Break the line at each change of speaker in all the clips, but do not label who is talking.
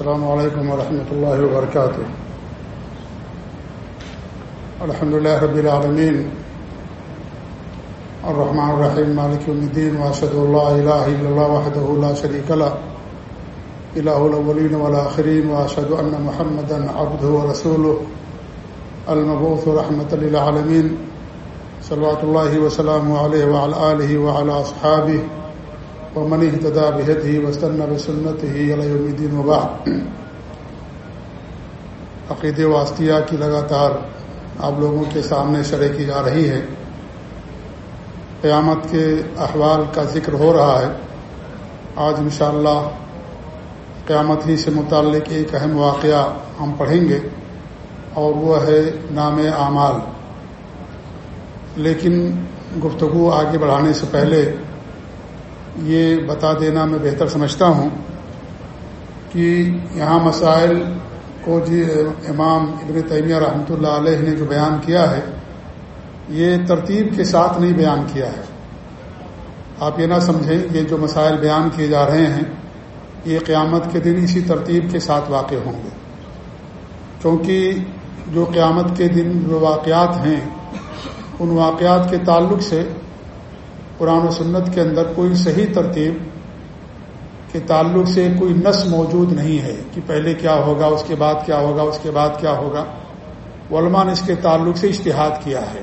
السلام علیکم ورحمۃ اللہ وبرکاتہ الحمد لله رب العالمين. الرحمن الرحيم، مالك يوم الدين واشهد ان لا اله الا الله وحده لا شريك له. اله الاولين والاخرين واشهد ان محمدا عبده ورسوله. المبعوث رحمه للعالمين. صلوات الله وسلامه عليه وعلى اله وعلى اصحابه ومن اهتدى بهديه واستنى بسنته الى يوم الدين وبعد. عقیدے واسطیہ کی لگاتار آپ لوگوں کے سامنے شرح کی جا رہی ہے قیامت کے احوال کا ذکر ہو رہا ہے۔ آج انشاءاللہ قیامت ہی سے متعلق ایک اہم واقعہ ہم پڑھیں گے اور وہ ہے نام اعمال۔ لیکن گفتگو آگے بڑھانے سے پہلے یہ بتا دینا میں بہتر سمجھتا ہوں کہ یہاں مسائل کو جی امام ابن تیمیہ رحمۃ اللہ علیہ نے جو بیان کیا ہے، یہ ترتیب کے ساتھ نہیں بیان کیا ہے۔ آپ یہ نہ سمجھیں کہ جو مسائل بیان کیے جا رہے ہیں، یہ قیامت کے دن اسی ترتیب کے ساتھ واقع ہوں گے۔ کیونکہ جو قیامت کے دن جو واقعات ہیں، ان واقعات کے تعلق سے قرآن و سنت کے اندر کوئی صحیح ترتیب کے تعلق سے کوئی نس موجود نہیں ہے کہ پہلے کیا ہوگا، اس کے بعد کیا ہوگا، اس کے بعد کیا ہوگا۔ علماء نے اس کے تعلق سے اشتہاد کیا ہے۔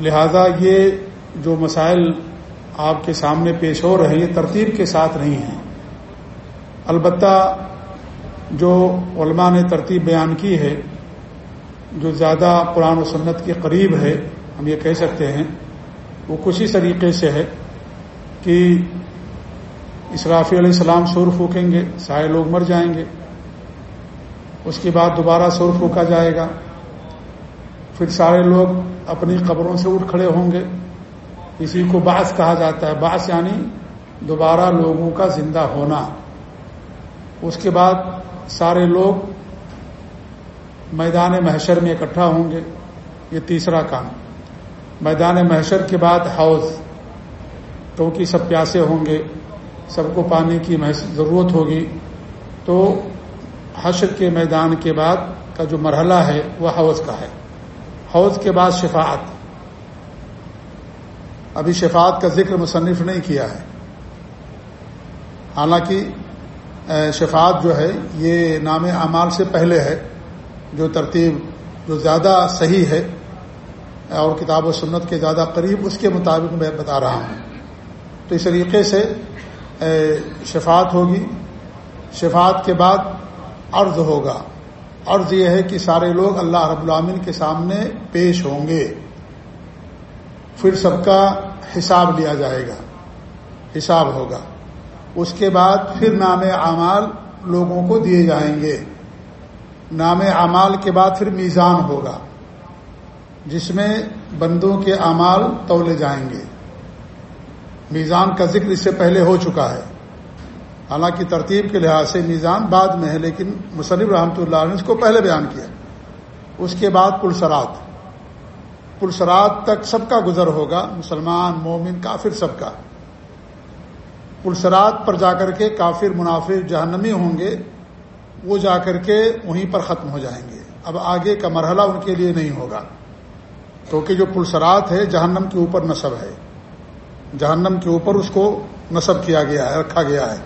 لہذا یہ جو مسائل آپ کے سامنے پیش ہو رہے ہیں ترتیب کے ساتھ نہیں ہیں۔ البتہ جو علماء نے ترتیب بیان کی ہے، جو زیادہ قرآن و سنت کے قریب ہے ہم یہ کہہ سکتے ہیں، وہ کچھ ہی طریقے سے ہے کہ اسرافی علیہ السلام سور پھونکیں گے، سارے لوگ مر جائیں گے، اس کے بعد دوبارہ سور پھونکا جائے گا، پھر سارے لوگ اپنی قبروں سے اٹھ کھڑے ہوں گے۔ اسی کو باس کہا جاتا ہے۔ باس یعنی دوبارہ لوگوں کا زندہ ہونا۔ اس کے بعد سارے لوگ میدان محشر میں اکٹھا ہوں گے۔ یہ تیسرا کام۔ میدان محشر کے بعد حوض۔ کیونکہ سب پیاسے ہوں گے، سب کو پانی کی ضرورت ہوگی۔ تو حشر کے میدان کے بعد کا جو مرحلہ ہے، وہ حوض کا ہے۔ حوض کے بعد شفاعت۔ ابھی شفاعت کا ذکر مصنف نہیں کیا ہے۔ حالانکہ شفاعت جو ہے، یہ نام اعمال سے پہلے ہے۔ جو ترتیب، جو زیادہ صحیح ہے اور کتاب و سنت کے زیادہ قریب اس کے مطابق میں بتا رہا ہوں۔ تو اس طریقے سے شفاعت ہوگی۔ شفاعت کے بعد عرض ہوگا۔ عرض یہ ہے کہ سارے لوگ اللہ رب العامن کے سامنے پیش ہوں گے۔ پھر سب کا حساب لیا جائے گا۔ حساب ہوگا۔ اس کے بعد پھر نام اعمال لوگوں کو دیے جائیں گے۔ نام اعمال کے بعد پھر میزان ہوگا۔ جس میں بندوں کے اعمال تولے جائیں گے۔ میزان کا ذکر اس سے پہلے ہو چکا ہے۔ حالانکہ ترتیب کے لحاظ سے میزان بعد میں ہے، لیکن مصنف رحمۃ اللہ نے اس کو پہلے بیان کیا۔ اس کے بعد پلسرات پلسرات تک سب کا گزر ہوگا، مسلمان، مومن، کافر سب کا۔ پلسرات پر جا کر کے کافر منافر جہنمی ہوں گے، وہ جا کر کے وہیں پر ختم ہو جائیں گے۔ اب آگے کا مرحلہ ان کے لیے نہیں ہوگا۔ کیونکہ جو پلسرات ہے، جہنم کے اوپر نصب ہے۔ جہنم کے اوپر اس کو نصب کیا گیا ہے، رکھا گیا ہے۔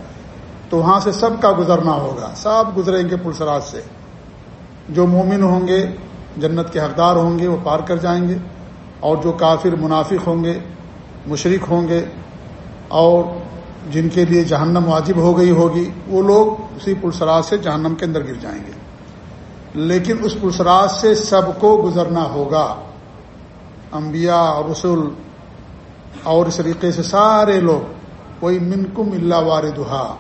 تو وہاں سے سب کا گزرنا ہوگا۔ سب گزریں گے پلسرات سے۔ جو مومن ہوں گے، جنت کے حقدار ہوں گے، وہ پار کر جائیں گے۔ اور جو کافر، منافق ہوں گے مشرق ہوں گے، اور جن کے لیے جہنم واجب ہو گئی ہوگی، وہ لوگ اسی پلسرات سے جہنم کے اندر گر جائیں گے۔ لیکن اس پلسرات سے سب کو گزرنا ہوگا۔ انبیاء، رسول اور اس طریقے سے سارے لوگ، وہی منکم اللہ وار دہا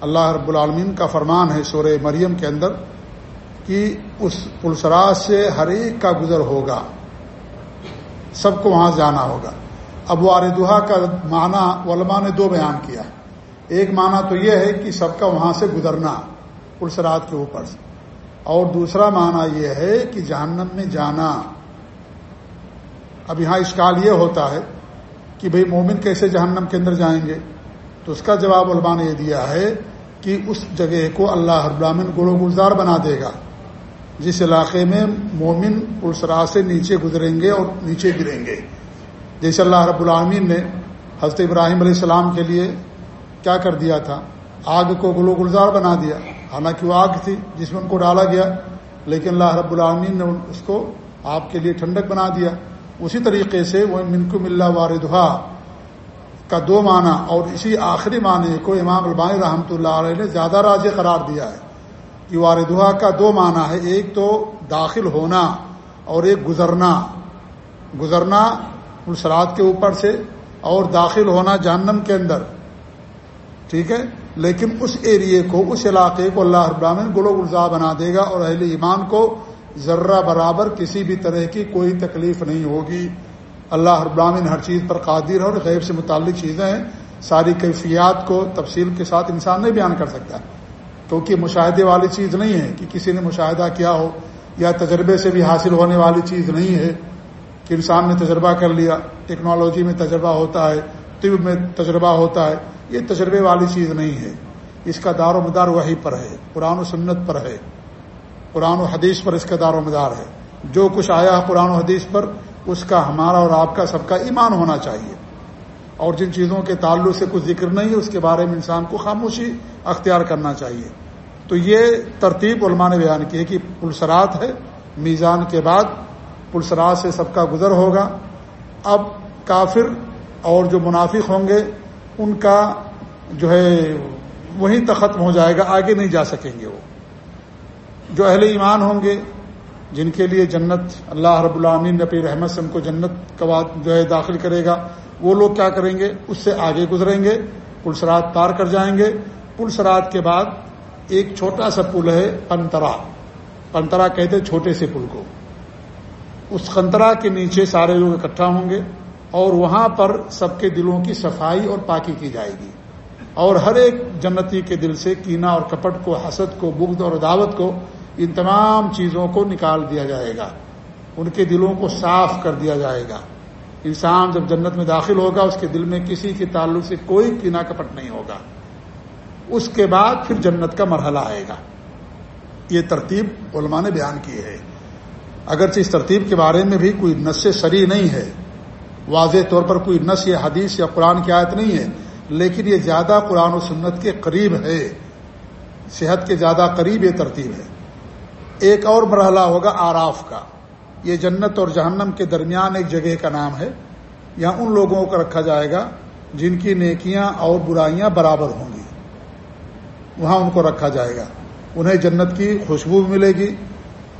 اللہ رب العالمین کا فرمان ہے سورہ مریم کے اندر کہ اس پلسرات سے ہر ایک کا گزر ہوگا، سب کو وہاں جانا ہوگا۔ اب وار دہا کا معنی، علماء نے دو بیان کیا۔ ایک معنی تو یہ ہے کہ سب کا وہاں سے گزرنا، پلسرات کے اوپر سے۔ اور دوسرا معنی یہ ہے کہ جہنم میں جانا۔ اب یہاں اشکال یہ ہوتا ہے کہ بھئی مومن کیسے جہنم کے اندر جائیں گے؟ تو اس کا جواب علماء نے یہ دیا ہے کہ اس جگہ کو اللہ ابرامن گلو گلزار بنا دے گا، جس علاقے میں مومن پلسرا سے نیچے گزریں گے اور نیچے گریں گے۔ جیسے اللہ رب العامین نے حضرت ابراہیم علیہ السلام کے لیے کیا کر دیا تھا؟ آگ کو گلو گلزار بنا دیا۔ حالانکہ وہ آگ تھی جس میں ان کو ڈالا گیا، لیکن اللہ رب العالمین نے اس کو آپ کے لیے ٹھنڈک بنا دیا۔ اسی طریقے سے وہ منکم اللہ واردہ کا دو معنی اور اسی آخری معنی کو امام البانی رحمۃ اللہ علیہ نے زیادہ راج قرار دیا ہے کہ واردہ کا دو معنی ہے، ایک تو داخل ہونا اور ایک گزرنا۔ گزرنا السرات کے اوپر سے اور داخل ہونا جہنم کے اندر۔ ٹھیک ہے؟ لیکن اس ایریے کو، اس علاقے کو اللہ ابراہین گلو گلزا بنا دے گا اور اہل ایمان کو ذرہ برابر کسی بھی طرح کی کوئی تکلیف نہیں ہوگی۔ اللہ ابراہین ہر چیز پر قادر اور غیب سے متعلق چیزیں ہیں۔ ساری کیفیات کو تفصیل کے ساتھ انسان نہیں بیان کر سکتا۔ کیونکہ مشاہدے والی چیز نہیں ہے کہ کسی نے مشاہدہ کیا ہو یا تجربے سے بھی حاصل ہونے والی چیز نہیں ہے کہ انسان نے تجربہ کر لیا، ٹیکنالوجی میں تجربہ ہوتا ہے، طب میں تجربہ ہوتا ہے، یہ تجربے والی چیز نہیں ہے۔ اس کا دار و مدار وہی پر ہے، قرآن و سنت پر ہے۔ قرآن و حدیث پر اس کا دار و مدار ہے۔ جو کچھ آیا ہے قرآن و حدیث پر، اس کا ہمارا اور آپ کا، سب کا ایمان ہونا چاہیے۔ اور جن چیزوں کے تعلق سے کچھ ذکر نہیں ہے اس کے بارے میں انسان کو خاموشی اختیار کرنا چاہیے۔ تو یہ ترتیب علماء نے بیان کی ہے کہ پلسرات ہے، میزان کے بعد پلسرات سے سب کا گزر ہوگا۔ اب کافر اور جو منافق ہوں گے، ان کا جو ہے، وہیں تک ختم ہو جائے گا، آگے نہیں جا سکیں گے وہ۔ جو اہل ایمان ہوں گے، جن کے لیے جنت، اللہ رب العامین نے اپنی رحمت سے ان کو جنت کا جو ہے داخل کرے گا۔ وہ لوگ کیا کریں گے؟ اس سے آگے گزریں گے پلسرات پار کر جائیں گے۔ پلسرات کے بعد ایک چھوٹا سا پل ہے پنترا۔ پنترا کہتے چھوٹے سے پل کو۔ اس کنترا کے نیچے سارے لوگ اکٹھا ہوں گے اور وہاں پر سب کے دلوں کی صفائی اور پاکی کی جائے گی۔ اور ہر ایک جنتی کے دل سے کینا اور کپٹ کو، حسد کو بغد اور دعوت کو ان تمام چیزوں کو نکال دیا جائے گا۔ ان کے دلوں کو صاف کر دیا جائے گا۔ انسان جب جنت میں داخل ہوگا، اس کے دل میں کسی کے تعلق سے کوئی کینا کپٹ نہیں ہوگا۔ اس کے بعد پھر جنت کا مرحلہ آئے گا۔ یہ ترتیب علماء نے بیان کی ہے۔ اگرچہ اس ترتیب کے بارے میں بھی کوئی نس سری نہیں ہے۔ واضح طور پر کوئی نس یا حدیث یا قرآن کی آیت نہیں ہے، لیکن یہ زیادہ قرآن و سنت کے قریب ہے۔ صحت کے زیادہ قریب یہ ترتیب ہے۔ ایک اور مرحلہ ہوگا آراف کا۔ یہ جنت اور جہنم کے درمیان ایک جگہ کا نام ہے۔ یہاں ان لوگوں کو رکھا جائے گا جن کی نیکیاں اور برائیاں برابر ہوں گی۔ وہاں ان کو رکھا جائے گا۔ انہیں جنت کی خوشبو بھی ملے گی۔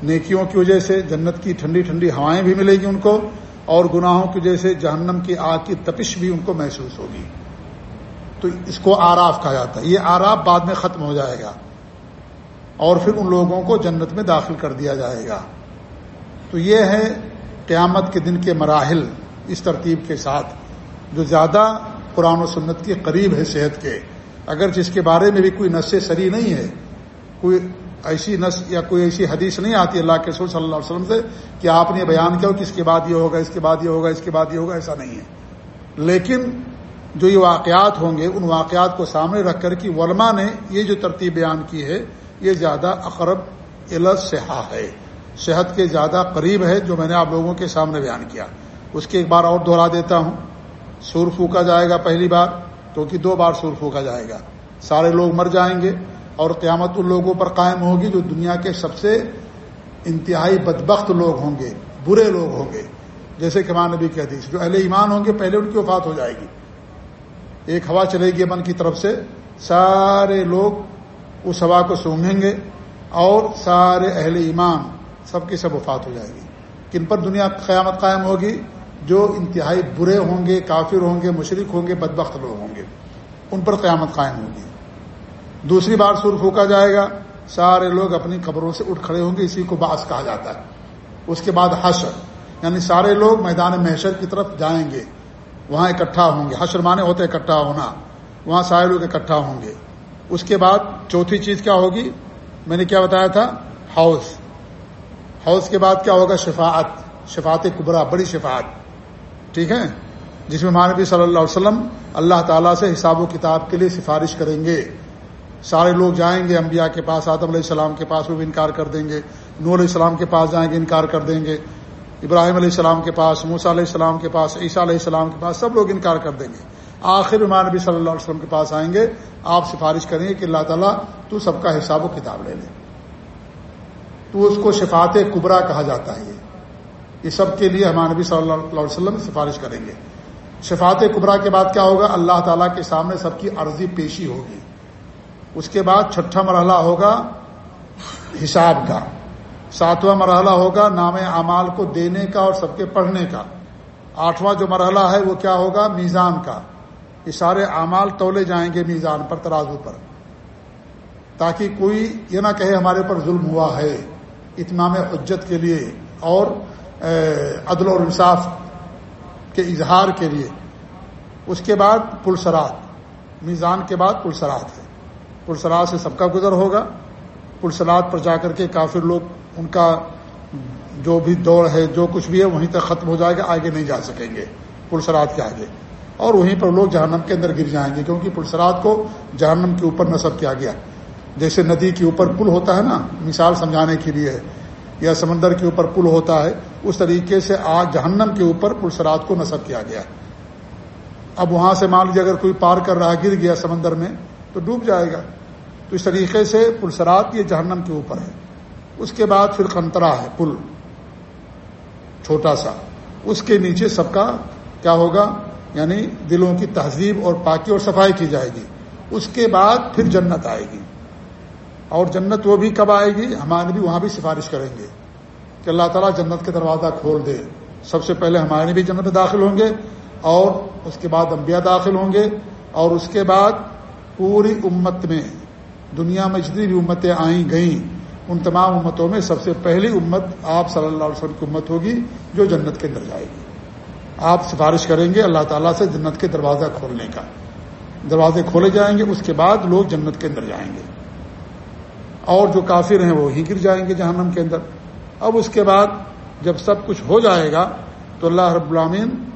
نیکیوں کی وجہ سے جنت کی ٹھنڈی ٹھنڈی ہوائیں بھی ملے گی ان کو اور گناہوں کی وجہ سے جہنم کی آگ کی تپش بھی ان کو محسوس ہوگی۔ تو اس کو آراف کہا جاتا ہے۔ یہ آراف بعد میں ختم ہو جائے گا۔ اور پھر ان لوگوں کو جنت میں داخل کر دیا جائے گا۔ تو یہ ہے قیامت کے دن کے مراحل اس ترتیب کے ساتھ، جو زیادہ قرآن و سنت کے قریب ہے صحت کے۔ اگر جس کے بارے میں بھی کوئی نس سری نہیں ہے، کوئی ایسی نس یا کوئی ایسی حدیث نہیں آتی اللہ کے سور صلی اللہ علیہ وسلم سے کہ آپ نے بیان کیا کہ اس کے بعد یہ ہوگا، اس کے بعد یہ ہوگا، اس کے بعد یہ ہوگا، ایسا نہیں ہے۔ لیکن جو یہ واقعات ہوں گے، ان واقعات کو سامنے رکھ کر کہ علماء نے یہ جو ترتیب بیان کی ہے یہ زیادہ اقرب الصحا ہے۔ صحت کے زیادہ قریب ہے جو میں نے آپ لوگوں کے سامنے بیان کیا۔ اس کے ایک بار اور دہرا دیتا ہوں۔ سور پھونکا جائے گا پہلی بار کیونکہ دو بار سور پھونکا جائے گا۔ سارے لوگ مر جائیں گے اور قیامت ان لوگوں پر قائم ہوگی جو دنیا کے سب سے انتہائی بدبخت لوگ ہوں گے، برے لوگ ہوں گے۔ جیسے کہ ماں نبی کہتی جو اہل ایمان ہوں گے پہلے ان کی وفات ہو جائے گی۔ ایک ہوا چلے گی من کی طرف سے۔ سارے لوگ اس ہوا کو سونگیں گے اور سارے اہل ایمان سب کی سب وفات ہو جائے گی۔ کن پر دنیا قیامت قائم ہوگی؟ جو انتہائی برے ہوں گے، کافر ہوں گے مشرق ہوں گے، بدبخت لوگ ہوں گے۔ ان پر قیامت قائم ہوگی۔ دوسری بار سر پھونکا جائے گا۔ سارے لوگ اپنی قبروں سے اٹھ کھڑے ہوں گے، اسی کو باس کہا جاتا ہے۔ اس کے بعد حشر یعنی سارے لوگ میدان محشر کی طرف جائیں گے۔ وہاں اکٹھا ہوں گے۔ حشر مانے ہوتے اکٹھا ہونا۔ وہاں سارے لوگ اکٹھا ہوں گے۔ اس کے بعد چوتھی چیز کیا ہوگی؟ میں نے کیا بتایا تھا؟ ہاؤس ہاؤس کے بعد کیا ہوگا؟ شفاعت. شفاعت کبرا، بڑی شفاعت. ٹھیک ہے؟ جس میں مانبی صلی اللہ علیہ وسلم اللہ تعالیٰ سے حساب و کتاب کے لیے سفارش کریں گے. سارے لوگ جائیں گے، انبیاء کے پاس، آدم علیہ السلام کے پاس وہ بھی انکار کر دیں گے. نور علیہ السلام کے پاس جائیں گے، انکار کر دیں گے. ابراہیم علیہ السلام کے پاس موسا علیہ السلام کے پاس، عیسیٰ علیہ السلام کے پاس، سب لوگ انکار کر دیں گے. آخر ایمان نبی صلی اللہ علیہ وسلم کے پاس آئیں گے، آپ سفارش کریں گے کہ اللہ تعالیٰ تو سب کا حساب و کتاب لے لے۔ تو اس کو شفات کبرا کہا جاتا ہے۔ یہ سب کے لیے ہمارے نبی صلی اللہ علیہ وسلم سفارش کریں گے۔ شفات کبرا کے بعد کیا ہوگا؟ اللہ تعالیٰ کے سامنے سب کی عرضی پیشی ہوگی۔ اس کے بعد چھٹا مرحلہ ہوگا حساب کا۔ ساتواں مرحلہ ہوگا نام اعمال کو دینے کا اور سب کے پڑھنے کا۔ آٹھواں جو مرحلہ ہے وہ کیا ہوگا؟ میزان کا۔ یہ سارے اعمال تولے جائیں گے میزان پر، ترازو پر۔ تاکہ کوئی یہ نہ کہے ہمارے پر ظلم ہوا ہے۔ اتمام حجت کے لیے اور عدل و انصاف کے اظہار کے لیے۔ اس کے بعد پلسرات میزان کے بعد پلسرات ہے۔ پلسرات سے سب کا گزر ہوگا۔ پلسرات پر جا کر کے کافر لوگ، ان کا جو بھی دوڑ ہے، جو کچھ بھی ہے، وہیں تک ختم ہو جائے گا، آگے نہیں جا سکیں گے۔ پلسرات کے آگے۔ اور وہیں پر لوگ جہنم کے اندر گر جائیں گے کیونکہ پلسرات کو جہنم کے اوپر نصب کیا گیا۔ جیسے ندی کے اوپر پل ہوتا ہے نا، مثال سمجھانے کے لیے یا سمندر کے اوپر پل ہوتا ہے، اس طریقے سے آج جہنم کے اوپر پلسرات کو نصب کیا گیا۔ اب وہاں سے مان لیجیے اگر کوئی پار کر رہا گر گیا سمندر میں، تو ڈوب جائے گا۔ تو اس طریقے سے پلسرات یہ جہنم کے اوپر ہے۔ اس کے بعد پھر کنترا ہے، پل چھوٹا سا۔ اس کے نیچے سب کا کیا ہوگا؟ یعنی دلوں کی تہذیب اور پاکی اور صفائی کی جائے گی۔ اس کے بعد پھر جنت آئے گی۔ اور جنت وہ بھی کب آئے گی؟ ہمارے بھی وہاں بھی سفارش کریں گے کہ اللہ تعالیٰ جنت کے دروازہ کھول دے۔ سب سے پہلے ہمارے بھی جنت میں داخل ہوں گے اور اس کے بعد انبیاء داخل ہوں گے اور اس کے بعد پوری امت میں دنیا میں جتنی بھی امتیں آئیں گئیں، ان تمام امتوں میں سب سے پہلی امت آپ صلی اللہ علیہ وسلم کی امت ہوگی جو جنت کے اندر جائے گی۔ آپ سفارش کریں گے اللہ تعالیٰ سے جنت کے دروازہ کھولنے کا۔ دروازے کھولے جائیں گے، اس کے بعد لوگ جنت کے اندر جائیں گے۔ اور جو کافر ہیں وہ ہی گر جائیں گے جہنم کے اندر۔ اب اس کے بعد جب سب کچھ ہو جائے گا تو اللہ رب العامین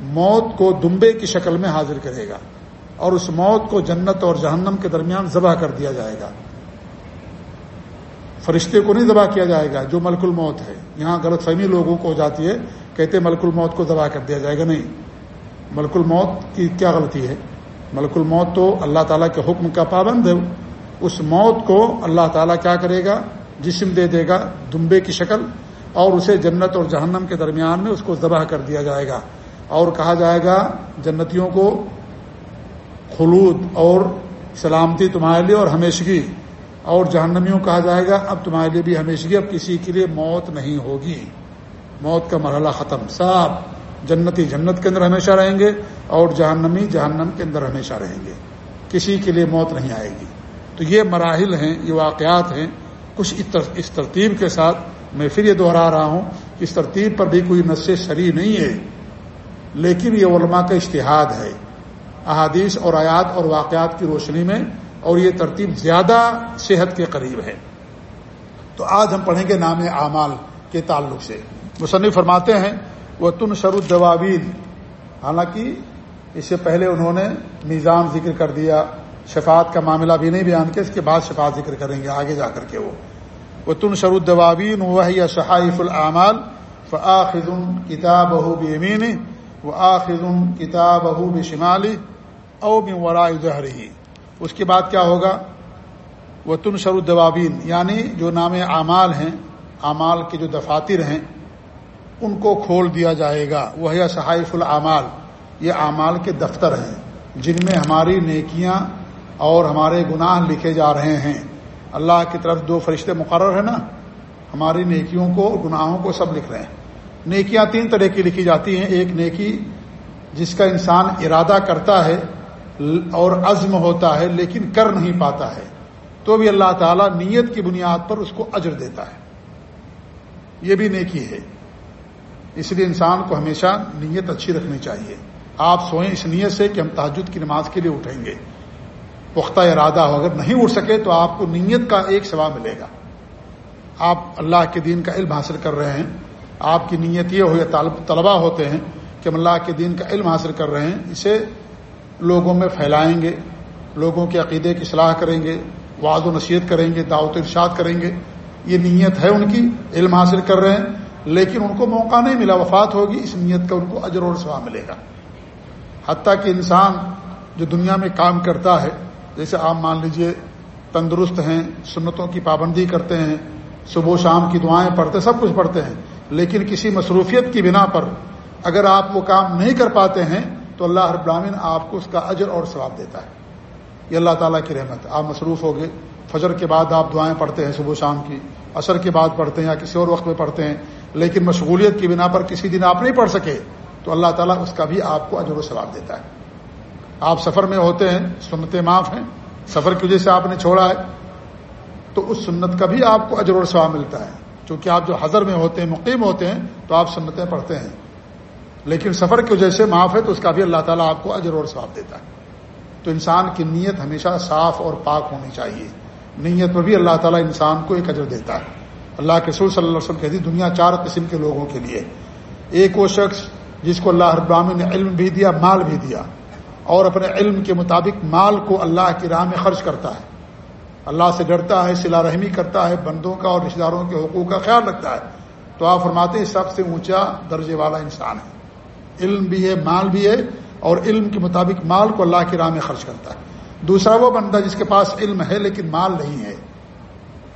موت کو دمبے کی شکل میں حاضر کرے گا اور اس موت کو جنت اور جہنم کے درمیان ذبح کر دیا جائے گا۔ فرشتے کو نہیں ذبح کیا جائے گا، جو ملک الموت ہے۔ یہاں غلط فہمی لوگوں کو ہو جاتی ہے۔ کہتے ملک الموت کو ذبح کر دیا جائے گا نہیں۔ ملک الموت کی کیا غلطی ہے؟ ملک الموت تو اللہ تعالیٰ کے حکم کا پابند ہے۔ اس موت کو اللہ تعالیٰ کیا کرے گا؟ جسم دے دے گا دمبے کی شکل اور اسے جنت اور جہنم کے درمیان میں اس کو ذبح کر دیا جائے گا۔ اور کہا جائے گا، جنتیوں کو خلود اور سلامتی تمہارے لیے اور ہمیشگی۔ اور جہنمیوں کہا جائے گا، اب تمہارے لیے بھی ہمیشگی، اب کسی کے لیے موت نہیں ہوگی۔ موت کا مرحلہ ختم۔ صاحب جنتی جنت کے اندر ہمیشہ رہیں گے اور جہنمی جہنم کے اندر ہمیشہ رہیں گے۔ کسی کے لیے موت نہیں آئے گی۔ تو یہ مراحل ہیں، یہ واقعات ہیں۔ کچھ اس ترتیب کے ساتھ میں پھر یہ دوہرا رہا ہوں۔ کہ اس ترتیب پر بھی کوئی نس شریح نہیں ہے، لیکن یہ علماء کا اشتہاد ہے۔ احادیث اور آیات اور واقعات کی روشنی میں اور یہ ترتیب زیادہ صحت کے قریب ہے۔ تو آج ہم پڑھیں گے نام اعمال کے تعلق سے۔ مصنف فرماتے ہیں وہ تن شرود حالانکہ اس سے پہلے انہوں نے نظام ذکر کر دیا، شفاعت کا معاملہ بھی نہیں بیان کیا، اس کے بعد شفاعت ذکر کریں گے آگے جا کر کے وہ۔ وہ تن شرودوابین وہ شہائف العمال فعاخذ کتاب بہو بمین و آخذ کتاب بہو بشمالی او بن ورا جہری اس کے بعد کیا ہوگا؟ وہ تن شرودوابین یعنی جو نام اعمال ہیں، اعمال کے جو دفاتر ہیں ان کو کھول دیا جائے گا۔ وہ صحائف العمال یہ اعمال کے دفتر ہیں۔ جن میں ہماری نیکیاں اور ہمارے گناہ لکھے جا رہے ہیں۔ اللہ کی طرف دو فرشتے مقرر ہیں نا؟ ہماری نیکیوں کو گناہوں کو سب لکھ رہے ہیں۔ نیکیاں تین طرح کی لکھی جاتی ہیں۔ ایک نیکی جس کا انسان ارادہ کرتا ہے اور عزم ہوتا ہے لیکن کر نہیں پاتا ہے۔ تو بھی اللہ تعالیٰ نیت کی بنیاد پر اس کو اجر دیتا ہے۔ یہ بھی نیکی ہے۔ اس لیے انسان کو ہمیشہ نیت اچھی رکھنی چاہیے۔ آپ سوئیں اس نیت سے کہ ہم تحجد کی نماز کے لیے اٹھیں گے۔ پختہ ارادہ ہو اگر نہیں اٹھ سکے تو آپ کو نیت کا ایک ثواب ملے گا۔ آپ اللہ کے دین کا علم حاصل کر رہے ہیں۔ آپ کی نیت یہ ہو یا طلبا ہوتے ہیں کہ ہم اللہ کے دین کا علم حاصل کر رہے ہیں، اسے لوگوں میں پھیلائیں گے، لوگوں کے عقیدے کی صلاح کریں گے وعد و نصیحت کریں گے، دعوت ارشاد کریں گے۔ یہ نیت ہے ان کی، علم حاصل کر رہے ہیں۔ لیکن ان کو موقع نہیں ملا، وفات ہوگی، اس نیت کا ان کو اجر اور سوا ملے گا۔ حتیٰ کہ انسان جو دنیا میں کام کرتا ہے، جیسے آپ مان لیجیے تندرست ہیں، سنتوں کی پابندی کرتے ہیں، صبح و شام کی دعائیں پڑھتے سب کچھ پڑھتے ہیں، لیکن کسی مصروفیت کی بنا پر اگر آپ وہ کام نہیں کر پاتے ہیں، تو اللہ رب العالمین آپ کو اس کا اجر اور ثواب دیتا ہے۔ یہ اللہ تعالیٰ کی رحمت آپ مصروف ہو گئے، فجر کے بعد آپ دعائیں پڑھتے ہیں صبح و شام کی۔ عصر کے بعد پڑھتے ہیں یا کسی اور وقت میں پڑھتے ہیں، لیکن مشغولیت کی بنا پر کسی دن آپ نہیں پڑھ سکے، تو اللہ تعالیٰ اس کا بھی آپ کو اجر و ثواب دیتا ہے۔ آپ سفر میں ہوتے ہیں، سنتیں معاف ہیں، سفر کی وجہ سے آپ نے چھوڑا ہے، تو اس سنت کا بھی آپ کو اجر و ثواب ملتا ہے۔ چونکہ آپ جو حضر میں ہوتے ہیں، مقیم ہوتے ہیں، تو آپ سنتیں پڑھتے ہیں۔ لیکن سفر کی وجہ سے معاف ہے، تو اس کا بھی اللہ تعالیٰ آپ کو اجر اور ثواب دیتا ہے۔ تو انسان کی نیت ہمیشہ صاف اور پاک ہونی چاہیے۔ نیت پر بھی اللہ تعالیٰ انسان کو ایک اجر دیتا ہے۔ اللہ کے رسول صلی اللہ علیہ وسلم کہتی دنیا چار قسم کے لوگوں کے لیے۔ ایک وہ شخص جس کو اللہ ابراہین نے علم بھی دیا، مال بھی دیا، اور اپنے علم کے مطابق مال کو اللہ کی راہ میں خرچ کرتا ہے۔ اللہ سے ڈرتا ہے، سلا رحمی کرتا ہے، بندوں کا اور رشتے داروں کے حقوق کا خیال رکھتا ہے۔ تو آپ فرماتے ہیں، سب سے اونچا درجے والا انسان ہے۔ علم بھی ہے، مال بھی ہے، اور علم کے مطابق مال کو اللہ کی راہ میں خرچ کرتا ہے۔ دوسرا وہ بندہ جس کے پاس علم ہے لیکن مال نہیں ہے،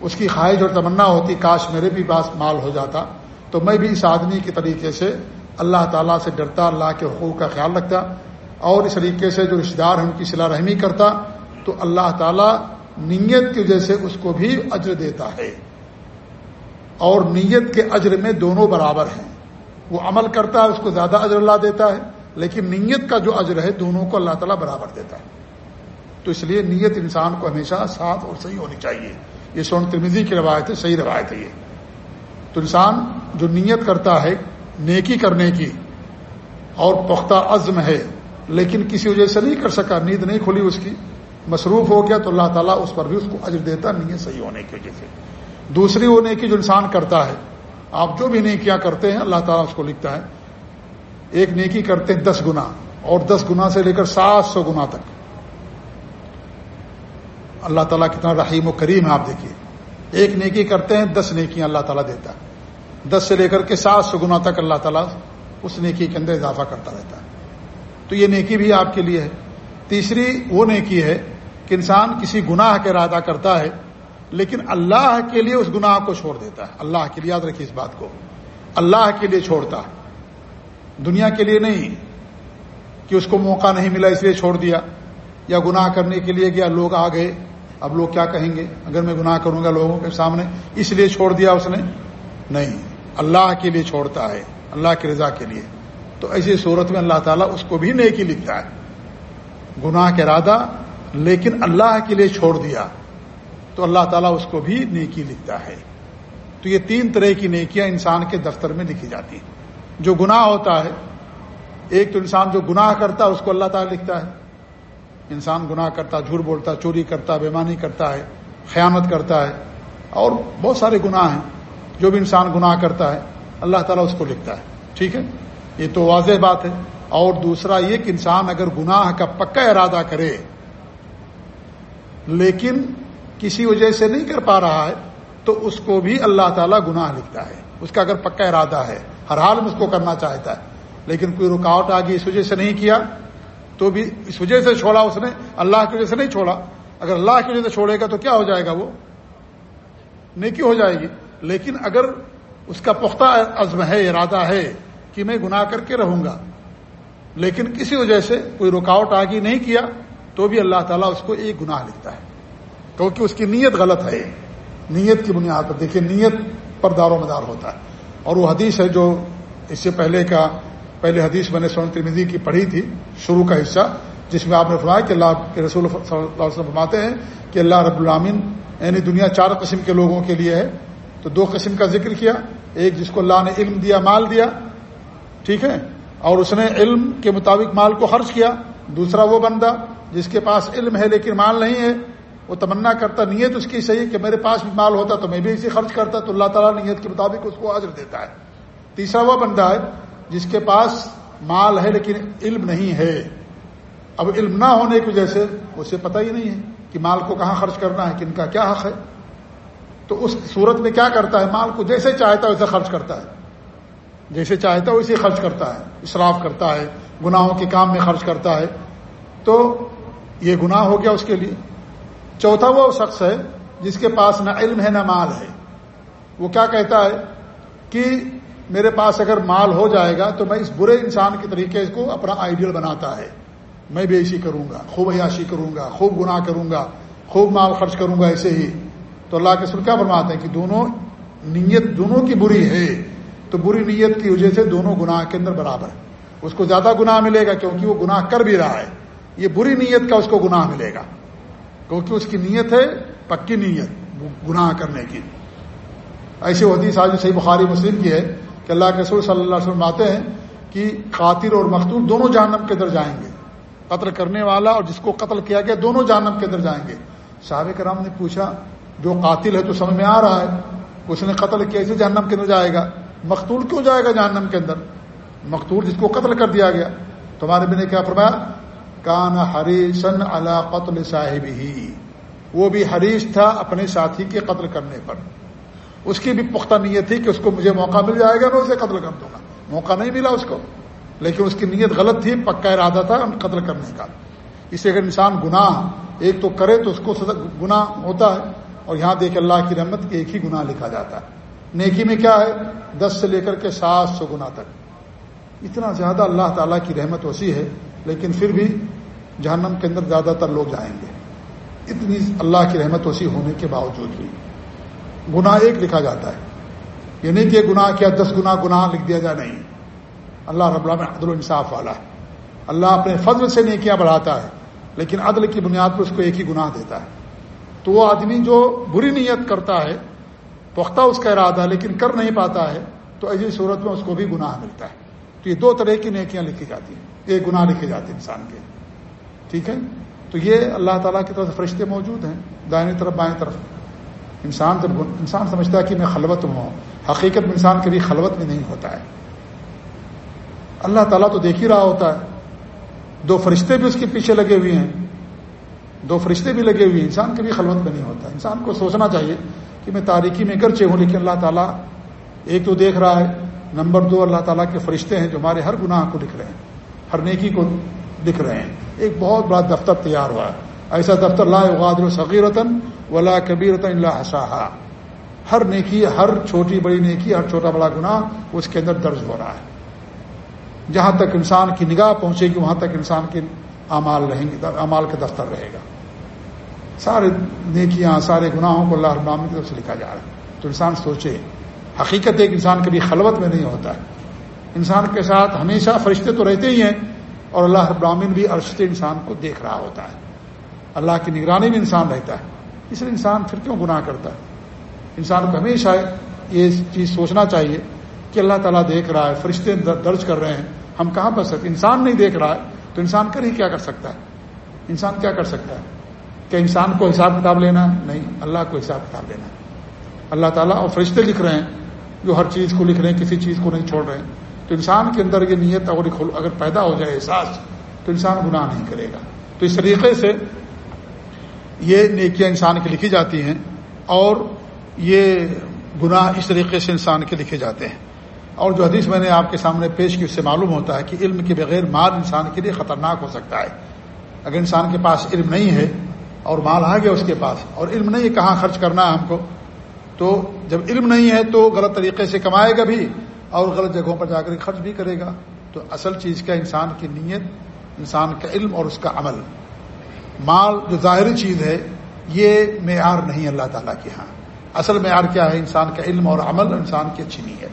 اس کی خواہش اور تمنا ہوتی، کاش میرے بھی پاس مال ہو جاتا، تو میں بھی اس آدمی کے طریقے سے اللہ تعالیٰ سے ڈرتا، اللہ کے حقوق کا خیال رکھتا، اور اس طریقے سے جو رشتے دار ہیں، ان کی صلاح رحمی کرتا، تو اللہ تعالیٰ نیت کی وجہ سے اس کو بھی اجر دیتا ہے۔ اور نیت کے اجر میں دونوں برابر ہیں۔ وہ عمل کرتا ہے، اس کو زیادہ اجر اللہ دیتا ہے، لیکن نیت کا جو اجر ہے، دونوں کو اللہ تعالیٰ برابر دیتا ہے۔ تو اس لیے نیت انسان کو ہمیشہ صاف اور صحیح ہونی چاہیے۔ یہ سون ترمیزی کی روایت ہے، صحیح روایت ہے یہ۔ تو انسان جو نیت کرتا ہے نیکی کرنے کی اور پختہ عزم ہے، لیکن کسی وجہ سے نہیں کر سکا، نیند نہیں کھلی اس کی، مصروف ہو گیا تو اللہ تعالیٰ اس پر بھی اس کو اجر دیتا نیت صحیح ہونے کی وجہ سے۔ دوسری وہ نیکی جو انسان کرتا ہے، آپ جو بھی نیکیاں کرتے ہیں، اللہ تعالیٰ اس کو لکھتا ہے، ایک نیکی کرتے ہیں دس گنا اور دس گنا سے لے کر سات سو گنا تک۔ اللہ تعالیٰ کتنا رحیم و کریم ہے، آپ دیکھیے۔ ایک نیکی کرتے ہیں، دس نیکیاں اللہ تعالیٰ دیتا ہے۔ دس سے لے کر کے سات سو گنا تک اللہ تعالیٰ اس نیکی کے اندر اضافہ کرتا رہتا ہے۔ تو یہ نیکی بھی آپ کے لیے ہے۔ تیسری وہ نیکی ہے کہ انسان کسی گناہ کا ارادہ کرتا ہے، لیکن اللہ کے لیے اس گناہ کو چھوڑ دیتا ہے۔ اللہ کے لیے، یاد رکھیے اس بات کو۔ اللہ کے لیے چھوڑتا ہے۔ دنیا کے لیے نہیں کہ اس کو موقع نہیں ملا اس لیے چھوڑ دیا، یا گناہ کرنے کے لیے گیا، لوگ آ گئے۔ اب لوگ کیا کہیں گے؟ اگر میں گناہ کروں گا لوگوں کے سامنے، اس لیے چھوڑ دیا اس نے؟ نہیں۔ اللہ کے لیے چھوڑتا ہے، اللہ کی رضا کے لیے۔ تو ایسی صورت میں اللہ تعالیٰ اس کو بھی نیکی لکھتا ہے۔ گناہ کا ارادہ، لیکن اللہ کے لیے چھوڑ دیا۔ تو اللہ تعالیٰ اس کو بھی نیکی لکھتا ہے۔ تو یہ تین طرح کی نیکیاں انسان کے دفتر میں لکھی جاتی ہیں۔ جو گناہ ہوتا ہے، ایک تو انسان جو گناہ کرتا ہے، اس کو اللہ تعالیٰ لکھتا ہے۔ انسان گناہ کرتا، جھوٹ بولتا، چوری کرتا، بےمانی کرتا ہے، خیانت کرتا ہے، اور بہت سارے گناہ ہیں، جو بھی انسان گناہ کرتا ہے، اللہ تعالیٰ اس کو لکھتا ہے، ٹھیک ہے؟ یہ تو واضح بات ہے۔ اور دوسرا یہ کہ انسان اگر گناہ کا پکا ارادہ کرے، لیکن کسی وجہ سے نہیں کر پا رہا ہے، تو اس کو بھی اللہ تعالیٰ گناہ لکھتا ہے۔ اس کا اگر پکا ارادہ ہے، ہر حال میں اس کو کرنا چاہتا ہے، لیکن کوئی رکاوٹ آ گئی اس وجہ سے نہیں کیا تو بھی اس وجہ سے چھوڑا اس نے، اللہ کی وجہ سے نہیں چھوڑا۔ اگر اللہ کی وجہ سے چھوڑے گا تو کیا ہو جائے گا وہ؟ نیکی ہو جائے گی۔ لیکن اگر اس کا پختہ عزم ہے، ارادہ ہے کہ میں گناہ کر کے رہوں گا، لیکن کسی وجہ سے کوئی رکاوٹ آگی نہیں کیا، تو بھی اللہ تعالیٰ اس کو ایک گناہ لکھتا ہے۔ کیونکہ اس کی نیت غلط ہے۔ نیت کی بنیاد پر دیکھیے نیت پر دار و مدار ہوتا ہے۔ اور وہ حدیث ہے جو اس سے پہلے کا پہلے حدیث میں نے سون ترمیدی کی پڑھی تھی، شروع کا حصہ، جس میں آپ نے فرمایا کہ اللہ کے رسول صلی اللہ علیہ وسلم فرماتے ہیں کہ اللہ رب العامن یعنی دنیا چار قسم کے لوگوں کے لیے ہے۔ تو دو قسم کا ذکر کیا، ایک جس کو اللہ نے علم دیا، مال دیا، ٹھیک ہے، اور اس نے علم کے مطابق مال کو خرچ کیا۔ دوسرا وہ بندہ جس کے پاس علم ہے لیکن مال نہیں ہے، وہ تمنا کرتا، نیت اس کی صحیح کہ میرے پاس بھی مال ہوتا تو میں بھی اسے خرچ کرتا، تو اللہ تعالیٰ نیت کے مطابق اس کو عزر دیتا ہے۔ تیسرا وہ بندہ ہے جس کے پاس مال ہے لیکن علم نہیں ہے۔ اب علم نہ ہونے کی وجہ سے اسے پتہ ہی نہیں ہے کہ مال کو کہاں خرچ کرنا ہے، کن کا کیا حق ہے۔ تو اس صورت میں کیا کرتا ہے؟ مال کو جیسے چاہتا ہے ویسے خرچ کرتا ہے۔ جیسے چاہتا ہے ویسے خرچ کرتا ہے۔ اشراف کرتا ہے، گناہوں کے کام میں خرچ کرتا ہے۔ تو یہ گناہ ہو گیا اس کے لیے۔ چوتھا وہ شخص ہے جس کے پاس نہ علم ہے نہ مال ہے۔ وہ کیا کہتا ہے؟ کہ میرے پاس اگر مال ہو جائے گا تو میں اس برے انسان کے طریقے کو اپنا آئیڈیل بناتا ہے۔ میں بھی ایسی کروں گا، خوب عیاشی کروں گا، خوب گناہ کروں گا، خوب مال خرچ کروں گا ایسے ہی۔ تو اللہ کے سر کیا فرماتے ہیں کہ دونوں نیت دونوں کی بری ہے، تو بری نیت کی وجہ سے دونوں گناہ کے اندر برابر اس کو زیادہ گناہ ملے گا کیونکہ وہ گناہ کر بھی رہا ہے۔ یہ بری نیت کا اس کو گناہ ملے گا۔ کیونکہ اس کی نیت ہے پکی نیت، گناہ کرنے کی۔ ایسی حدیث آج صحیح بخاری مسلم کی ہے۔ کہ اللہ کے سور صلی اللہ علیہ وسلم آتے ہیں کہ قاتل اور مختور دونوں جہنم کے در جائیں گے۔ قتل کرنے والا اور جس کو قتل کیا گیا دونوں جہنم کے در جائیں گے۔ صحابہ کرام نے پوچھا، جو قاتل ہے تو سمجھ میں آ رہا ہے، اس نے قتل کیا اسے جہنم کے اندر جائے گا۔ مختول کیوں جائے گا جہنم کے اندر؟ مختول جس کو قتل کر دیا گیا۔ تمہارے بھی نے کیا فرمایا؟ کان ہریشن اللہ قتل صاحب ہی وہ بھی حریش تھا اپنے ساتھی کے قتل کرنے پر۔ اس کی بھی پختہ نیت تھی کہ اس کو مجھے موقع مل جائے گا، میں اسے قتل کر دوں گا۔ موقع نہیں ملا اس کو۔ لیکن اس کی نیت غلط تھی، پکا ارادہ تھا قتل کرنے کا۔ اسے اگر انسان گناہ، ایک تو کرے تو اس کو گناہ ہوتا ہے۔ اور یہاں دیکھ اللہ کی رحمت کے ایک ہی گناہ لکھا جاتا ہے۔ نیکی میں کیا ہے؟ دس سے لے کر کے سات سو گنا تک۔ اتنا زیادہ اللہ تعالیٰ کی رحمت وسیع ہے، لیکن پھر بھی جہنم کے اندر زیادہ تر لوگ جائیں گے۔ اتنی اللہ کی رحمت وسیع ہونے کے باوجود بھی۔ گناہ ایک لکھا جاتا ہے۔ یہ نہیں کہ گناہ کیا دس گنا گناہ لکھ دیا جائے نہیں۔ اللہ رب اللہ میں عدل و انصاف والا ہے۔ اللہ اپنے فضل سے نیکیاں بڑھاتا ہے، لیکن عدل کی بنیاد پر اس کو ایک ہی گناہ دیتا ہے۔ تو وہ آدمی جو بری نیت کرتا ہے، پختہ اس کا ارادہ ہے، لیکن کر نہیں پاتا ہے، تو ایسی صورت میں اس کو بھی گناہ ملتا ہے۔ تو یہ دو طرح کی نیکیاں لکھی جاتی ہیں۔ ایک گناہ لکھے جاتے ہیں انسان کے۔ ٹھیک ہے؟ تو یہ اللہ تعالیٰ کی طرف فرشتے موجود ہیں۔ دائیں طرف، بائیں طرف۔ انسان جب انسان سمجھتا ہے کہ میں خلوت ہوں۔ حقیقت میں انسان کبھی خلوت میں نہیں ہوتا ہے۔ اللہ تعالیٰ تو دیکھ ہی رہا ہوتا ہے۔ دو فرشتے بھی اس کے پیچھے لگے ہوئے ہیں۔ دو فرشتے بھی لگے ہوئے ہیں۔ انسان کبھی خلوت میں نہیں ہوتا۔ انسان کو سوچنا چاہیے کہ میں تاریخی میں گرچے ہوں، لیکن اللہ تعالیٰ ایک تو دیکھ رہا ہے۔ نمبر دو، اللہ تعالیٰ کے فرشتے ہیں جو ہمارے ہر گناہ کو لکھ رہے ہیں، ہر نیکی کو لکھ رہے ہیں۔ ایک بہت بڑا دفتر تیار ہوا ہے۔ ایسا دفتر لا غادر صغیرتن ولا کبیرتن اللہ حساہا ہر نیکی، ہر چھوٹی بڑی نیکی، ہر چھوٹا بڑا گناہ اس کے اندر درج ہو رہا ہے۔ جہاں تک انسان کی نگاہ پہنچے گی، وہاں تک انسان کے اعمال رہیں گے، اعمال کا دفتر رہے گا۔ سارے نیکیاں، سارے گناہوں کو اللہ ابام کی طرف سے لکھا جا رہا ہے۔ تو انسان سوچے، حقیقت ایک انسان کبھی خلوت میں نہیں ہوتا ہے۔ انسان کے ساتھ ہمیشہ فرشتے تو رہتے ہی ہیں اور اللہ ابراہین بھی عرشت انسان کو دیکھ رہا ہوتا ہے۔ اللہ کی نگرانی میں انسان رہتا ہے۔ اس لیے انسان پھر کیوں گناہ کرتا ہے؟ انسان کو ہمیشہ یہ چیز سوچنا چاہیے کہ اللہ تعالیٰ دیکھ رہا ہے، فرشتے درج کر رہے ہیں۔ ہم کہاں پر سکتے انسان نہیں دیکھ رہا ہے، تو انسان کر ہی کیا کر سکتا ہے؟ انسان کیا کر سکتا ہے؟ کہ انسان کو حساب کتاب لینا؟ نہیں، اللہ کو حساب کتاب لینا۔ اللہ تعالیٰ اور فرشتے لکھ رہے ہیں جو ہر چیز کو لکھ رہے ہیں، کسی چیز کو نہیں چھوڑ رہے ہیں۔ تو انسان کے اندر یہ نیت اگر اگر پیدا ہو جائے احساس، تو انسان گناہ نہیں کرے گا۔ تو اس طریقے سے یہ نیکیاں انسان کی لکھی جاتی ہیں اور یہ گناہ اس طریقے سے انسان کے لکھے جاتے ہیں۔ اور جو حدیث میں نے آپ کے سامنے پیش کی اس سے معلوم ہوتا ہے کہ علم کے بغیر مال انسان کے لیے خطرناک ہو سکتا ہے۔ اگر انسان کے پاس علم نہیں ہے اور مال آ گیا اس کے پاس اور علم نہیں کہاں خرچ کرنا ہے ہم کو، تو جب علم نہیں ہے تو غلط طریقے سے کمائے گا بھی اور غلط جگہوں پر جا کر خرچ بھی کرے گا۔ تو اصل چیز کا انسان کی نیت، انسان کا علم اور اس کا عمل۔ مال جو ظاہری چیز ہے، یہ معیار نہیں اللہ تعالیٰ کے ہاں۔ اصل معیار کیا ہے؟ انسان کا علم اور عمل انسان کی اچھی نیت۔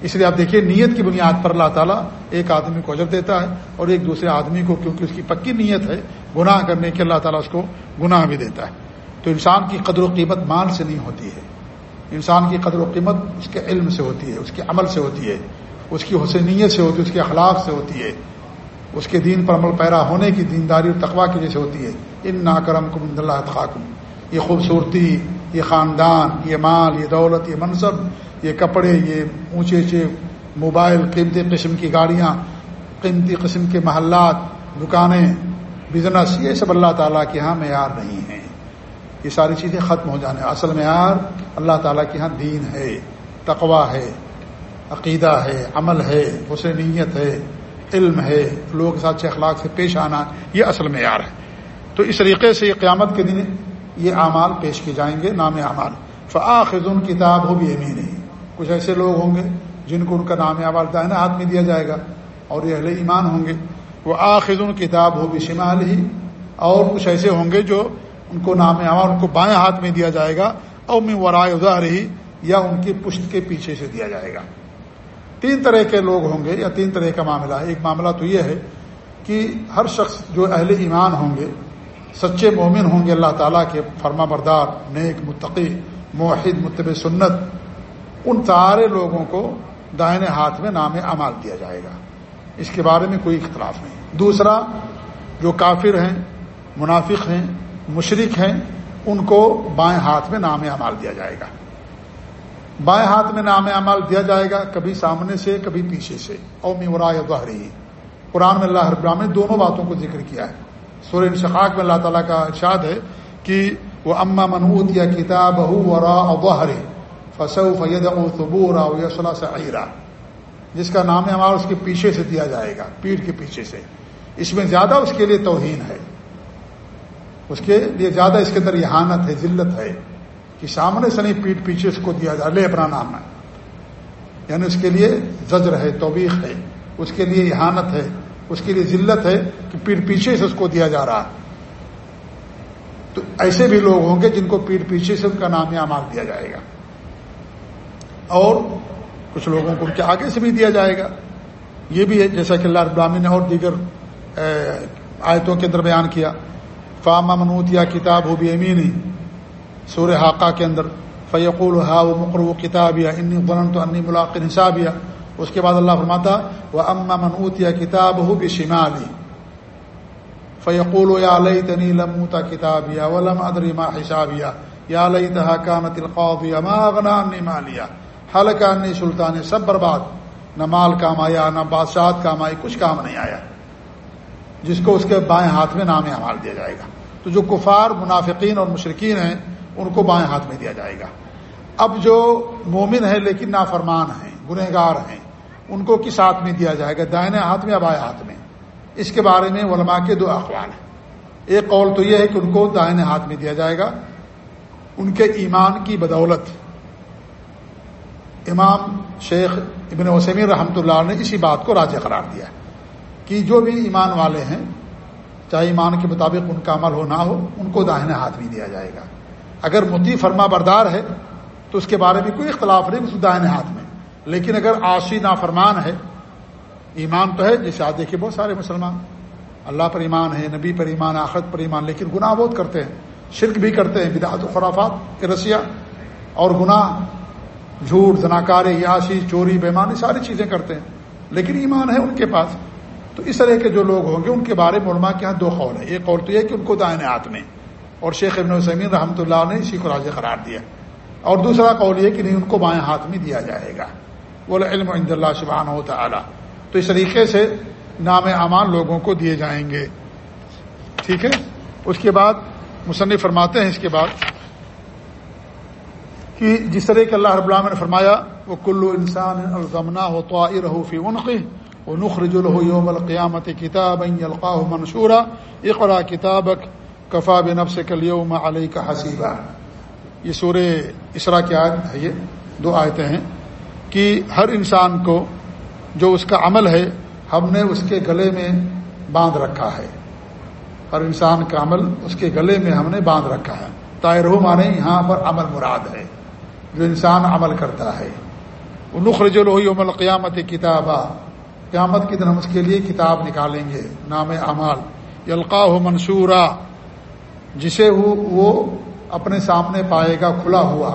اس لیے آپ دیکھیے، نیت کی بنیاد پر اللہ تعالیٰ ایک آدمی کو اجر دیتا ہے اور ایک دوسرے آدمی کو، کیونکہ اس کی پکی نیت ہے، گناہ کرنے کے اللہ تعالیٰ اس کو گناہ بھی دیتا ہے۔ تو انسان کی قدر و قیمت مال سے نہیں ہوتی ہے۔ انسان کی قدر و قیمت اس کے علم سے ہوتی ہے، اس کے عمل سے ہوتی ہے۔ اس کی حسینیت سے ہوتی ہے، اس کے اخلاق سے ہوتی ہے۔ اس کے دین پر عمل پیرا ہونے کی دینداری اور تقوا کی جیسے ہوتی ہے۔ ان ناکرم کم اللہ خاکم یہ خوبصورتی، یہ خاندان، یہ مال، یہ دولت، یہ منصب، یہ کپڑے، یہ اونچے اونچے موبائل قیمتی قسم کی گاڑیاں، قیمتی قسم کے محلات، دکانیں، بزنس، یہ سب اللہ تعالیٰ کے ہاں معیار نہیں ہیں۔ یہ ساری چیزیں ختم ہو جانے۔ اصل معیار اللہ تعالیٰ کے ہاں دین ہے تقوا ہے، عقیدہ ہے، عمل ہے، حسن نیت ہے۔ علم ہے، لوگوں کے ساتھ اخلاق سے پیش آنا، یہ اصل معیار ہے۔ تو اس طریقے سے یہ قیامت کے دن یہ اعمال پیش کیے جائیں گے، نام اعمال۔ فعاخذن کتاب ہو بھی امین نہیں کچھ ایسے لوگ ہوں گے جن کو ان کا نام اعمال دائنا ہاتھ میں دیا جائے گا اور یہ اہل ایمان ہوں گے۔ وہ آخذن کتاب ہو بھی شمال ہی اور کچھ ایسے ہوں گے جو ان کو نام اعمال، ان کو بائیں ہاتھ میں دیا جائے گا اور میں ورائے ادار ہی یا ان کی پشت کے پیچھے سے دیا جائے گا۔ تین طرح کے لوگ ہوں گے یا تین طرح کا معاملہ ہے۔ ایک معاملہ تو یہ ہے کہ ہر شخص جو اہل ایمان ہوں گے، سچے مومن ہوں گے اللہ تعالیٰ کے فرما بردار نیک، متقی، موحد متب سنت، ان سارے لوگوں کو دائنے ہاتھ میں نام اعمال دیا جائے گا۔ اس کے بارے میں کوئی اختلاف نہیں۔ دوسرا، جو کافر ہیں، منافق ہیں مشرق ہیں، ان کو بائیں ہاتھ میں نام اعمال دیا جائے گا۔ بائیں ہاتھ میں نام اعمال دیا جائے گا، کبھی سامنے سے، کبھی پیچھے سے۔ او میورا یا ظہری۔ قرآن میں اللہ ابرام نے دونوں باتوں کو ذکر کیا ہے۔ سورہ انشقاق میں اللہ تعالیٰ کا ارشاد ہے کہ وہ اما منوت یا کتاب ظہر فصو فید ثبور یسلا سعیرا۔ جس کا نام ہمارا اس کے پیچھے سے دیا جائے گا پیٹھ کے پیچھے سے۔ اس میں زیادہ اس کے لیے توہین ہے۔ اس کے لیے زیادہ اس کے اندر یہانت ہے، ذلت ہے۔ کہ سامنے سے نہیں، پیٹ پیچھے اس کو دیا جائے لے اپنا نام ہے۔ یعنی اس کے لیے زجر ہے، توبیخ ہے۔ اس کے لیے یہانت ہے۔ اس کے لیے ذلت ہے کہ پیٹ پیچھے سے اس کو دیا جا رہا تو ایسے بھی لوگ ہوں گے جن کو پیٹ پیچھے سے ان کا نام یا مار دیا جائے گا۔ اور کچھ لوگوں کو ان کے آگے سے بھی دیا جائے گا۔ یہ بھی ہے، جیسا کہ اللہ ابرامی نے اور دیگر آیتوں کے اندر بیان کیا۔ فامہ منوت یا کتاب ہو بھی امین سورہ حاقہ کے اندر فیقول ہا و مقر و کتاب یا انی غلط تو انی ملاق نصابیا اس کے بعد اللہ فرماتا وہ اما منوت یا کتاب ہو بھی شمالی فیقول یا علیہ تنی لموتا کتاب یا ولم ادری ما حسابیا یا علیہ تہا کانت القوب ما اغنا انی مالیا حلقہ انی سلطان سب برباد۔ نہ مال کام آیا، نہ بادشاہت کام آئی، کچھ کام نہیں آیا۔ جس کو اس کے بائیں ہاتھ میں نام اعمال دیا جائے گا۔ تو جو کفار، منافقین اور مشرقین ہیں ان کو بائیں ہاتھ میں دیا جائے گا۔ اب جو مومن ہے لیکن نافرمان ہیں، گنہگار ہیں، ان کو کس ہاتھ میں دیا جائے گا؟ دائنے ہاتھ میں یا بائیں ہاتھ میں؟ اس کے بارے میں علماء کے دو اقوال ہیں۔ ایک قول تو یہ ہے کہ ان کو دائنے ہاتھ میں دیا جائے گا۔ ان کے ایمان کی بدولت۔ امام شیخ ابن وسمی رحمۃ اللہ نے اسی بات کو راج قرار دیا کہ جو بھی ایمان والے ہیں، چاہے ایمان کے مطابق ان کا عمل ہو نہ ہو، ان کو داہنے ہاتھ بھی دیا جائے گا۔ اگر متی فرما بردار ہے تو اس کے بارے میں کوئی اختلاف نہیں اس داہنے ہاتھ میں۔ لیکن اگر آشی نافرمان ہے، ایمان تو ہے، جیسے آج دیکھیے بہت سارے مسلمان۔ اللہ پر ایمان ہے، نبی پر ایمان، آخرت پر ایمان، لیکن گناہ بہت کرتے ہیں۔ شرک بھی کرتے ہیں بدعت و خرافات کے رسیہ اور گناہ، جھوٹ زناکارے یاشی چوری، بےمانی، ساری چیزیں کرتے ہیں۔ لیکن ایمان ہے ان کے پاس۔ تو اس طرح کے جو لوگ ہوں گے، ان کے بارے میں علماء کے یہاں دو قول ہے ایک قول تو یہ کہ ان کو دائیں ہاتھ میں۔ اور شیخ ابن وسمین رحمۃ اللہ نے اسی کو راج قرار دیا۔ اور دوسرا قول یہ کہ نہیں، ان کو بائیں ہاتھ میں دیا جائے گا۔ بولے علم عند اللہ شبان ہوتا اعلیٰ تو اس طریقے سے نام امان لوگوں کو دیے جائیں گے۔ ٹھیک ہے؟ اس کے بعد مصنف فرماتے ہیں اس کے بعد کہ جس طرح کہ اللہ رب نے فرمایا وہ کلو انسان الزمنا ہو تو فی عنقی وہ نخرج الح یوم القیامت کتاب القاہ منشورہ اقرا کتابک کفا بن سے کلیوم علیہ کا حسیبہ یہ سور اسرا کی آیت ہے، یہ دو آیتیں ہیں کہ ہر انسان کو جو اس کا عمل ہے، ہم نے اس کے گلے میں باندھ رکھا ہے۔ ہر انسان کا عمل اس کے گلے میں ہم نے باندھ رکھا ہے۔ طائرہ مانے یہاں پر عمل مراد ہے۔ جو انسان عمل کرتا ہے۔ وہ نخرج الوحی القیامت کتابہ قیامت کی دن ہم اس کے لیے کتاب نکالیں گے، نام اعمال۔ یلقاہ منصورہ جسے وہ اپنے سامنے پائے گا، کھلا ہوا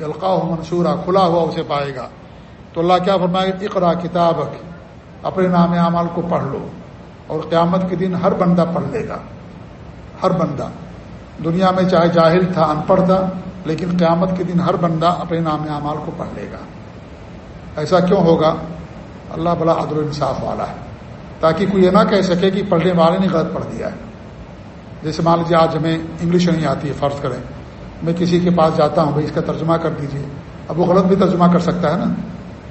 یلقاہ منصورہ کھلا ہوا اسے پائے گا۔ تو اللہ کیا فرمائے؟ اقرا کتاب اپنے نام اعمال کو پڑھ لو۔ اور قیامت کے دن ہر بندہ پڑھ لے گا۔ ہر بندہ۔ دنیا میں چاہے جاہل تھا، ان پڑھ تھا لیکن قیامت کے دن ہر بندہ اپنے نام اعمال کو پڑھ لے گا۔ ایسا کیوں ہوگا؟ اللہ بلا عدل انصاف والا ہے۔ تاکہ کوئی یہ نہ کہہ سکے کہ پڑھنے والے نے غلط پڑھ دیا ہے۔ جیسے مان لیجیے آج ہمیں انگلش نہیں آتی ہے، فرض کریں۔ میں کسی کے پاس جاتا ہوں، بھائی اس کا ترجمہ کر دیجیے۔ اب وہ غلط بھی ترجمہ کر سکتا ہے نا؟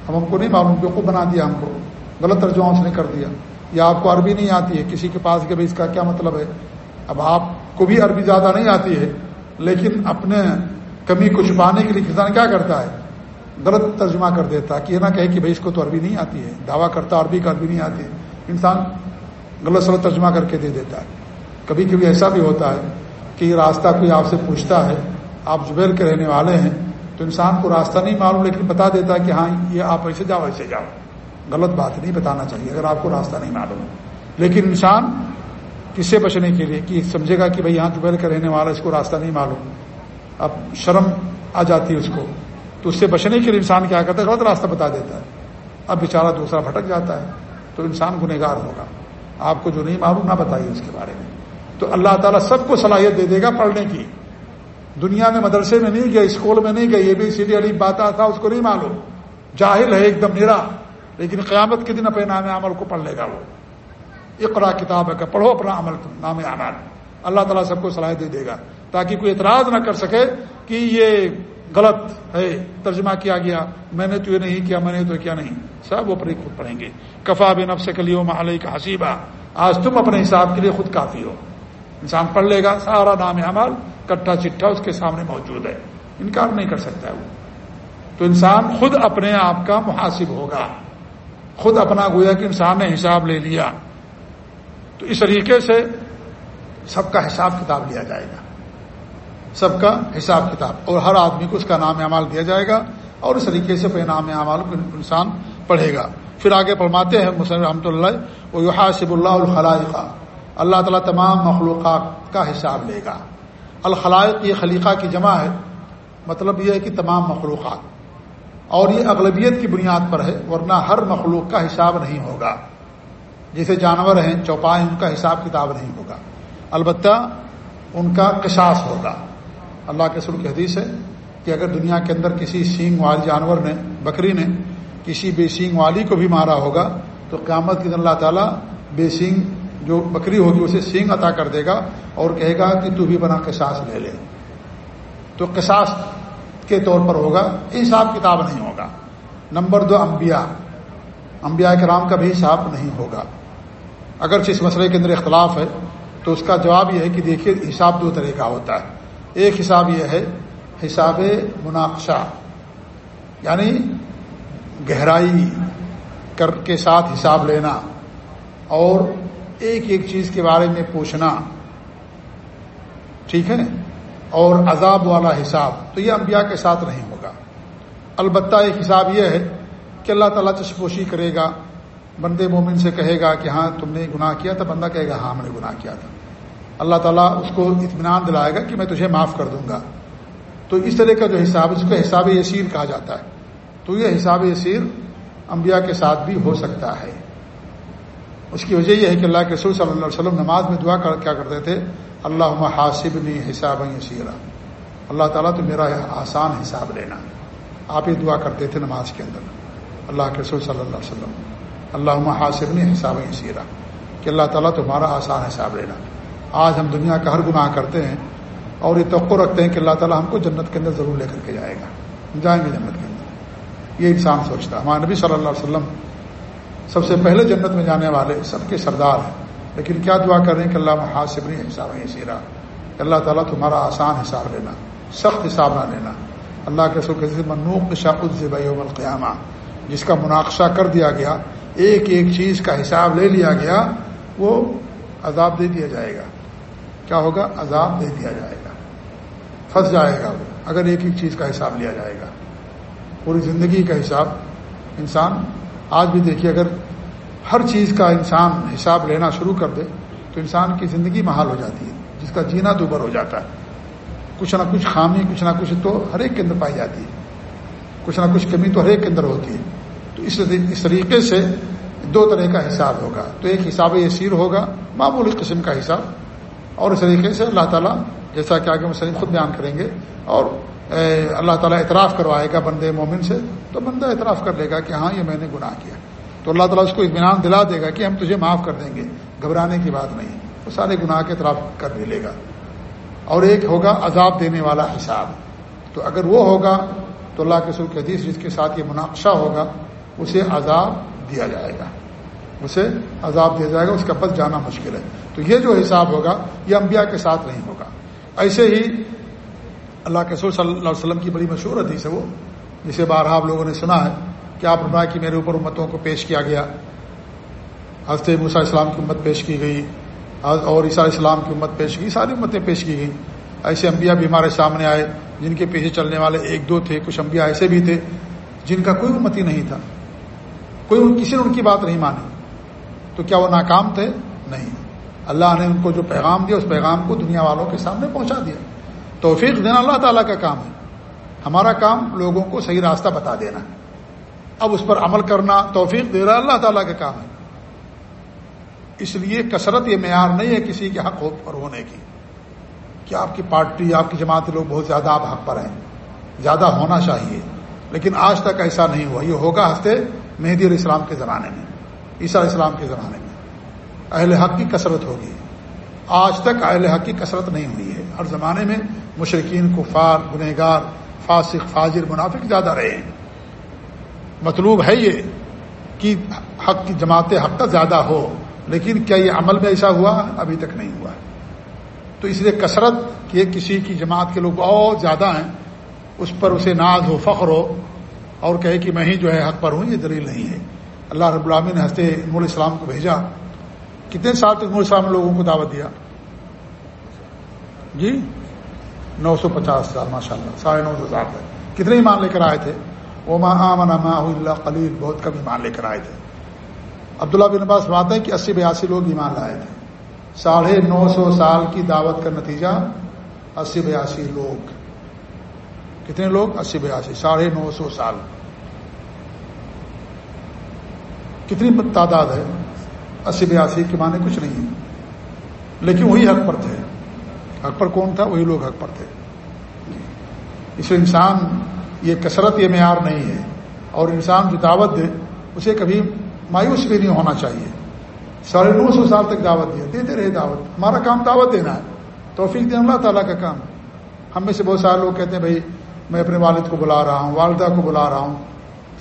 ہم ہم کو نہیں معلوم کہ خوب بنا دیا ہم کو۔ غلط ترجمہ اس نے کر دیا۔ یا آپ کو عربی نہیں آتی ہے، کسی کے پاس کہ بھائی اس کا کیا مطلب ہے؟ اب آپ کو بھی عربی زیادہ نہیں آتی ہے، لیکن اپنے کمی کو چھپانے کے لیے کسان کیا کرتا ہے؟ غلط ترجمہ کر دیتا، کہ یہ نہ کہے کہ بھائی اس کو تو عربی نہیں آتی ہے۔ دعویٰ کرتا، عربی کا عربی نہیں آتی انسان غلط سلط ترجمہ کر کے دے دیتا ہے۔ کبھی کبھی ایسا بھی ہوتا ہے کہ یہ راستہ کوئی آپ سے پوچھتا ہے، آپ زبیر کے رہنے والے ہیں، تو انسان کو راستہ نہیں معلوم، لیکن بتا دیتا ہے کہ ہاں یہ آپ ایسے جاؤ ایسے جاؤ۔ غلط بات نہیں بتانا چاہیے، اگر آپ کو راستہ نہیں معلوم۔ لیکن انسان کس سے بچنے کے لیے، کہ سمجھے گا کہ بھائی یہاں زبیر کا رہنے والا اس کو راستہ نہیں معلوم۔ اب شرم آ جاتی ہے اس کو۔ تو اس سے بچنے کے لیے انسان کیا کرتا ہے؟ غلط راستہ بتا دیتا ہے۔ اب بیچارہ دوسرا بھٹک جاتا ہے، تو انسان گنےگار ہوگا۔ آپ کو جو نہیں معلوم، نہ بتائیے اس کے بارے میں۔ تو اللہ تعالیٰ سب کو صلاحیت دے دے گا پڑھنے کی۔ دنیا میں مدرسے میں نہیں گئے اسکول میں نہیں گئے یہ بھی سیدھی علی بات تھا، اس کو نہیں معلوم۔ جاہل ہے ایک دم میرا لیکن قیامت کے دن اپنے نام عمل کو پڑھ لے گا وہ۔ اقرا کتاب ہے کہ پڑھو اپنا عمل، نام عمل اللہ تعالیٰ سب کو صلاحیت دے دے گا، تاکہ کوئی اعتراض نہ کر سکے کہ یہ غلط ہے، ترجمہ کیا گیا۔ میں نے تو یہ نہیں کیا، میں نے تو کیا نہیں۔ سب وہ اپنے خود پڑھیں گے۔ کفا بن اب سے کلیو محل کا حسیبہ آج تم اپنے حساب کے لیے خود کافی ہو۔ انسان پڑھ لے گا، سارا نام عمل کٹھا چٹھا اس کے سامنے موجود ہے۔ انکار نہیں کر سکتا ہے وہ۔ تو انسان خود اپنے آپ کا محاسب ہوگا۔ خود اپنا گویا کہ انسان نے حساب لے لیا۔ تو اس طریقے سے سب کا حساب کتاب لیا جائے گا۔ سب کا حساب کتاب۔ اور ہر آدمی کو اس کا نام اعمال دیا جائے گا اور اس طریقے سے اپنے نام اعمال کو انسان پڑھے گا۔ پھر آگے فرماتے ہیں، مسلم رحمۃ اللہ وہ حاصب اللہ الخلائق۔ اللہ تعالیٰ تمام مخلوقات کا حساب لے گا۔ الخلائق یہ خلیقہ کی جمع ہے۔ مطلب یہ ہے کہ تمام مخلوقات۔ اور یہ اغلبیت کی بنیاد پر ہے، ورنہ ہر مخلوق کا حساب نہیں ہوگا۔ جیسے جانور ہیں چوپائے ان کا حساب کتاب نہیں ہوگا۔ البتہ ان کا قصاص ہوگا۔ اللہ کے سر کی حدیث ہے کہ اگر دنیا کے اندر کسی سینگ والے جانور نے، بکری نے کسی بے سینگ والی کو بھی مارا ہوگا، تو قیامت کے دن اللہ تعالیٰ بے سینگ جو بکری ہوگی اسے سینگ عطا کر دے گا اور کہے گا کہ تو بھی بنا قصاص لے لے۔ تو قصاص کے طور پر ہوگا، حساب کتاب نہیں ہوگا۔ نمبر دو، انبیاء۔ انبیاء کرام کا بھی حساب نہیں ہوگا۔ اگرچہ اس مسئلے کے اندر اختلاف ہے، تو اس کا جواب یہ ہے کہ دیکھیے، حساب دو طرح کا ہوتا ہے۔ ایک حساب یہ ہے، حساب مناقشہ یعنی گہرائی کر کے ساتھ حساب لینا اور ایک ایک چیز کے بارے میں پوچھنا۔ ٹھیک ہے اور عذاب والا حساب، تو یہ انبیاء کے ساتھ نہیں ہوگا۔ البتہ ایک حساب یہ ہے کہ اللہ تعالیٰ چشپوشی کرے گا، بندے مومن سے کہے گا کہ ہاں تم نے گناہ کیا تھا، بندہ کہے گا ہاں ہم نے گناہ کیا تھا۔ اللہ تعالیٰ اس کو اطمینان دلائے گا کہ میں تجھے معاف کر دوں گا۔ تو اس طرح کا جو حساب، اس کو حساب یسیر کہا جاتا ہے۔ تو یہ حساب یسیر انبیاء کے ساتھ بھی ہو سکتا ہے۔ اس کی وجہ یہ ہے کہ اللہ کے رسول صلی اللہ علیہ وسلم نماز میں دعا کیا کرتے تھے؟ اللہ حاصب نے حساب یسیرا۔ اللہ تعالیٰ تو میرا آسان حساب لینا۔ آپ یہ دعا کرتے تھے نماز کے اندر۔ اللہ کے رسول صلی اللہ علیہ وسلم۔ اللہ حاصب نے حساب یسیرا۔ کہ اللہ تعالیٰ تمہارا آسان حساب لینا۔ آج ہم دنیا کا ہر گناہ کرتے ہیں اور یہ توقع رکھتے ہیں کہ اللہ تعالیٰ ہم کو جنت کے اندر ضرور لے کر کے جائے گا۔ جائیں گے جنت کے اندر۔ یہ انسان سوچتا ہے۔ ہمارے نبی صلی اللہ علیہ وسلم سب سے پہلے جنت میں جانے والے سب کے سردار ہیں۔ لیکن کیا دعا کر رہے ہیں کہ اللہ حاصب نہیں، حساب ہے سیرا۔ اللہ تعالیٰ تمہارا آسان حساب لینا، سخت حساب نہ لینا۔ اللہ کے سر منوق شاخ یوم القیامہ جس کا مناقشہ کر دیا گیا، ایک ایک چیز کا حساب لے لیا گیا، وہ عذاب دے دیا جائے گا۔ کیا ہوگا؟ عذاب دے دیا جائے گا۔ پھنس جائے گا وہ، اگر ایک ایک چیز کا حساب لیا جائے گا۔ پوری زندگی کا حساب انسان آج بھی دیکھیے، اگر ہر چیز کا انسان حساب لینا شروع کر دے، تو انسان کی زندگی محال ہو جاتی ہے، جس کا جینا دوبر ہو جاتا ہے۔ کچھ نہ کچھ خامی، کچھ نہ کچھ تو ہر ایک کے اندر پائی جاتی ہے۔ کچھ نہ کچھ کمی تو ہر ایک کے اندر ہوتی ہے۔ تو اس اس طریقے سے دو طرح کا حساب ہوگا۔ تو ایک حساب یسیر ہوگا معمولی قسم کا حساب، اور اس طریقے سے اللہ تعالیٰ جیسا کہ آگے مسلم خود بیان کریں گے، اور اللہ تعالیٰ اعتراف کروائے گا بندے مومن سے، تو بندہ اعتراف کر لے گا کہ ہاں یہ میں نے گناہ کیا۔ تو اللہ تعالیٰ اس کو اطمینان دلا دے گا کہ ہم تجھے معاف کر دیں گے۔ گھبرانے کی بات نہیں۔ وہ سارے گناہ کے طرف کر بھی لے گا۔ اور ایک ہوگا عذاب دینے والا حساب۔ تو اگر وہ ہوگا، تو اللہ کے سر حدیث جس کے ساتھ یہ مناقشہ ہوگا، اسے عذاب دیا جائے گا۔ اسے عذاب دیا جائے گا، اس کا پس جانا مشکل ہے۔ تو یہ جو حساب ہوگا، یہ انبیاء کے ساتھ نہیں ہوگا۔ ایسے ہی اللہ کے سور صلی اللہ علیہ وسلم کی بڑی مشہور حدیث ہے وہ، جسے بارہ آپ لوگوں نے سنا ہے کہ آپ رما کہ میرے اوپر امتوں کو پیش کیا گیا۔ حضرت موسیٰ اسلام کی امت پیش کی گئی اور عیسیٰ اسلام کی امت پیش کی ساری امتیں پیش کی گئیں۔ ایسے انبیاء بھی ہمارے سامنے آئے، جن کے پیچھے چلنے والے ایک دو تھے، کچھ انبیاء ایسے بھی تھے جن کا کوئی امتی نہیں تھا۔ کوئی کسی نے ان کی بات نہیں مانی۔ تو کیا وہ ناکام تھے؟ نہیں۔ اللہ نے ان کو جو پیغام دیا، اس پیغام کو دنیا والوں کے سامنے پہنچا دیا۔ توفیق دینا اللہ تعالیٰ کا کام ہے۔ ہمارا کام لوگوں کو صحیح راستہ بتا دینا۔ اب اس پر عمل کرنا توفیق دے رہا اللہ تعالیٰ کا کام ہے۔ اس لیے کثرت یہ معیار نہیں ہے کسی کے حق پر ہونے کی۔ کہ آپ کی پارٹی، آپ کی جماعت لوگ بہت زیادہ آپ حق پر ہیں۔ زیادہ ہونا چاہیے۔ لیکن آج تک ایسا نہیں ہوا۔ یہ ہوگا ہفتے مہدی علیہ السلام کے زمانے میں، عیسیٰ علیہ السلام کے زمانے میں۔ اہل حق کی کثرت ہوگی۔ آج تک اہل حق کی کثرت نہیں ہوئی ہے۔ ہر زمانے میں مشرقین کفار، گنہگار، فاسق، فاجر، منافق زیادہ رہے ہیں۔ مطلوب ہے یہ کہ حق کی جماعت حق کا زیادہ ہو، لیکن کیا یہ عمل میں ایسا ہوا؟ ابھی تک نہیں ہوا۔ ہے تو اس لیے کثرت کہ کسی کی جماعت کے لوگ بہت زیادہ ہیں، اس پر اسے ناز ہو، فخر ہو اور کہے کہ میں ہی جو ہے حق پر ہوں، یہ دلیل نہیں ہے۔ اللہ رب العامی نے ہنستے نور اسلام کو بھیجا۔ کتنے سال تک نور نے لوگوں کو دعوت دیا؟ جی؟ نو سو پچاس سال ماشاء اللہ ساڑھے نو سو سال تک۔ کتنے ایمان لے کر آئے تھے؟ وہ ماں ماں اللہ خلیل بہت کم ایمان لے کر آئے تھے۔ عبداللہ بن عباس بات ہے کہ اسی بیاسی لوگ ایمان لائے تھے۔ ساڑھے نو سو سال کی دعوت کا نتیجہ اسی بیاسی لوگ۔ کتنے لوگ؟ اسی بیاسی، ساڑھے نو سو سال۔ کتنی تعداد ہے؟ اسی بیاسی کے معنی کچھ نہیں ہے۔ لیکن وہی حق پر تھے۔ حق پر کون تھا؟ وہی لوگ حق پر تھے۔ اس لیے انسان یہ کثرت، یہ معیار نہیں ہے۔ اور انسان جو دعوت دے، اسے کبھی مایوس بھی نہیں ہونا چاہیے۔ ساڑھے نو سو سال تک دعوت دیا۔ دیتے رہے دعوت۔ ہمارا کام دعوت دینا ہے۔ توفیق دینا اللہ تعالیٰ کا کام۔ ہم میں سے بہت سارے لوگ کہتے ہیں، بھائی، میں اپنے والد کو بلا رہا ہوں، والدہ کو بلا رہا ہوں۔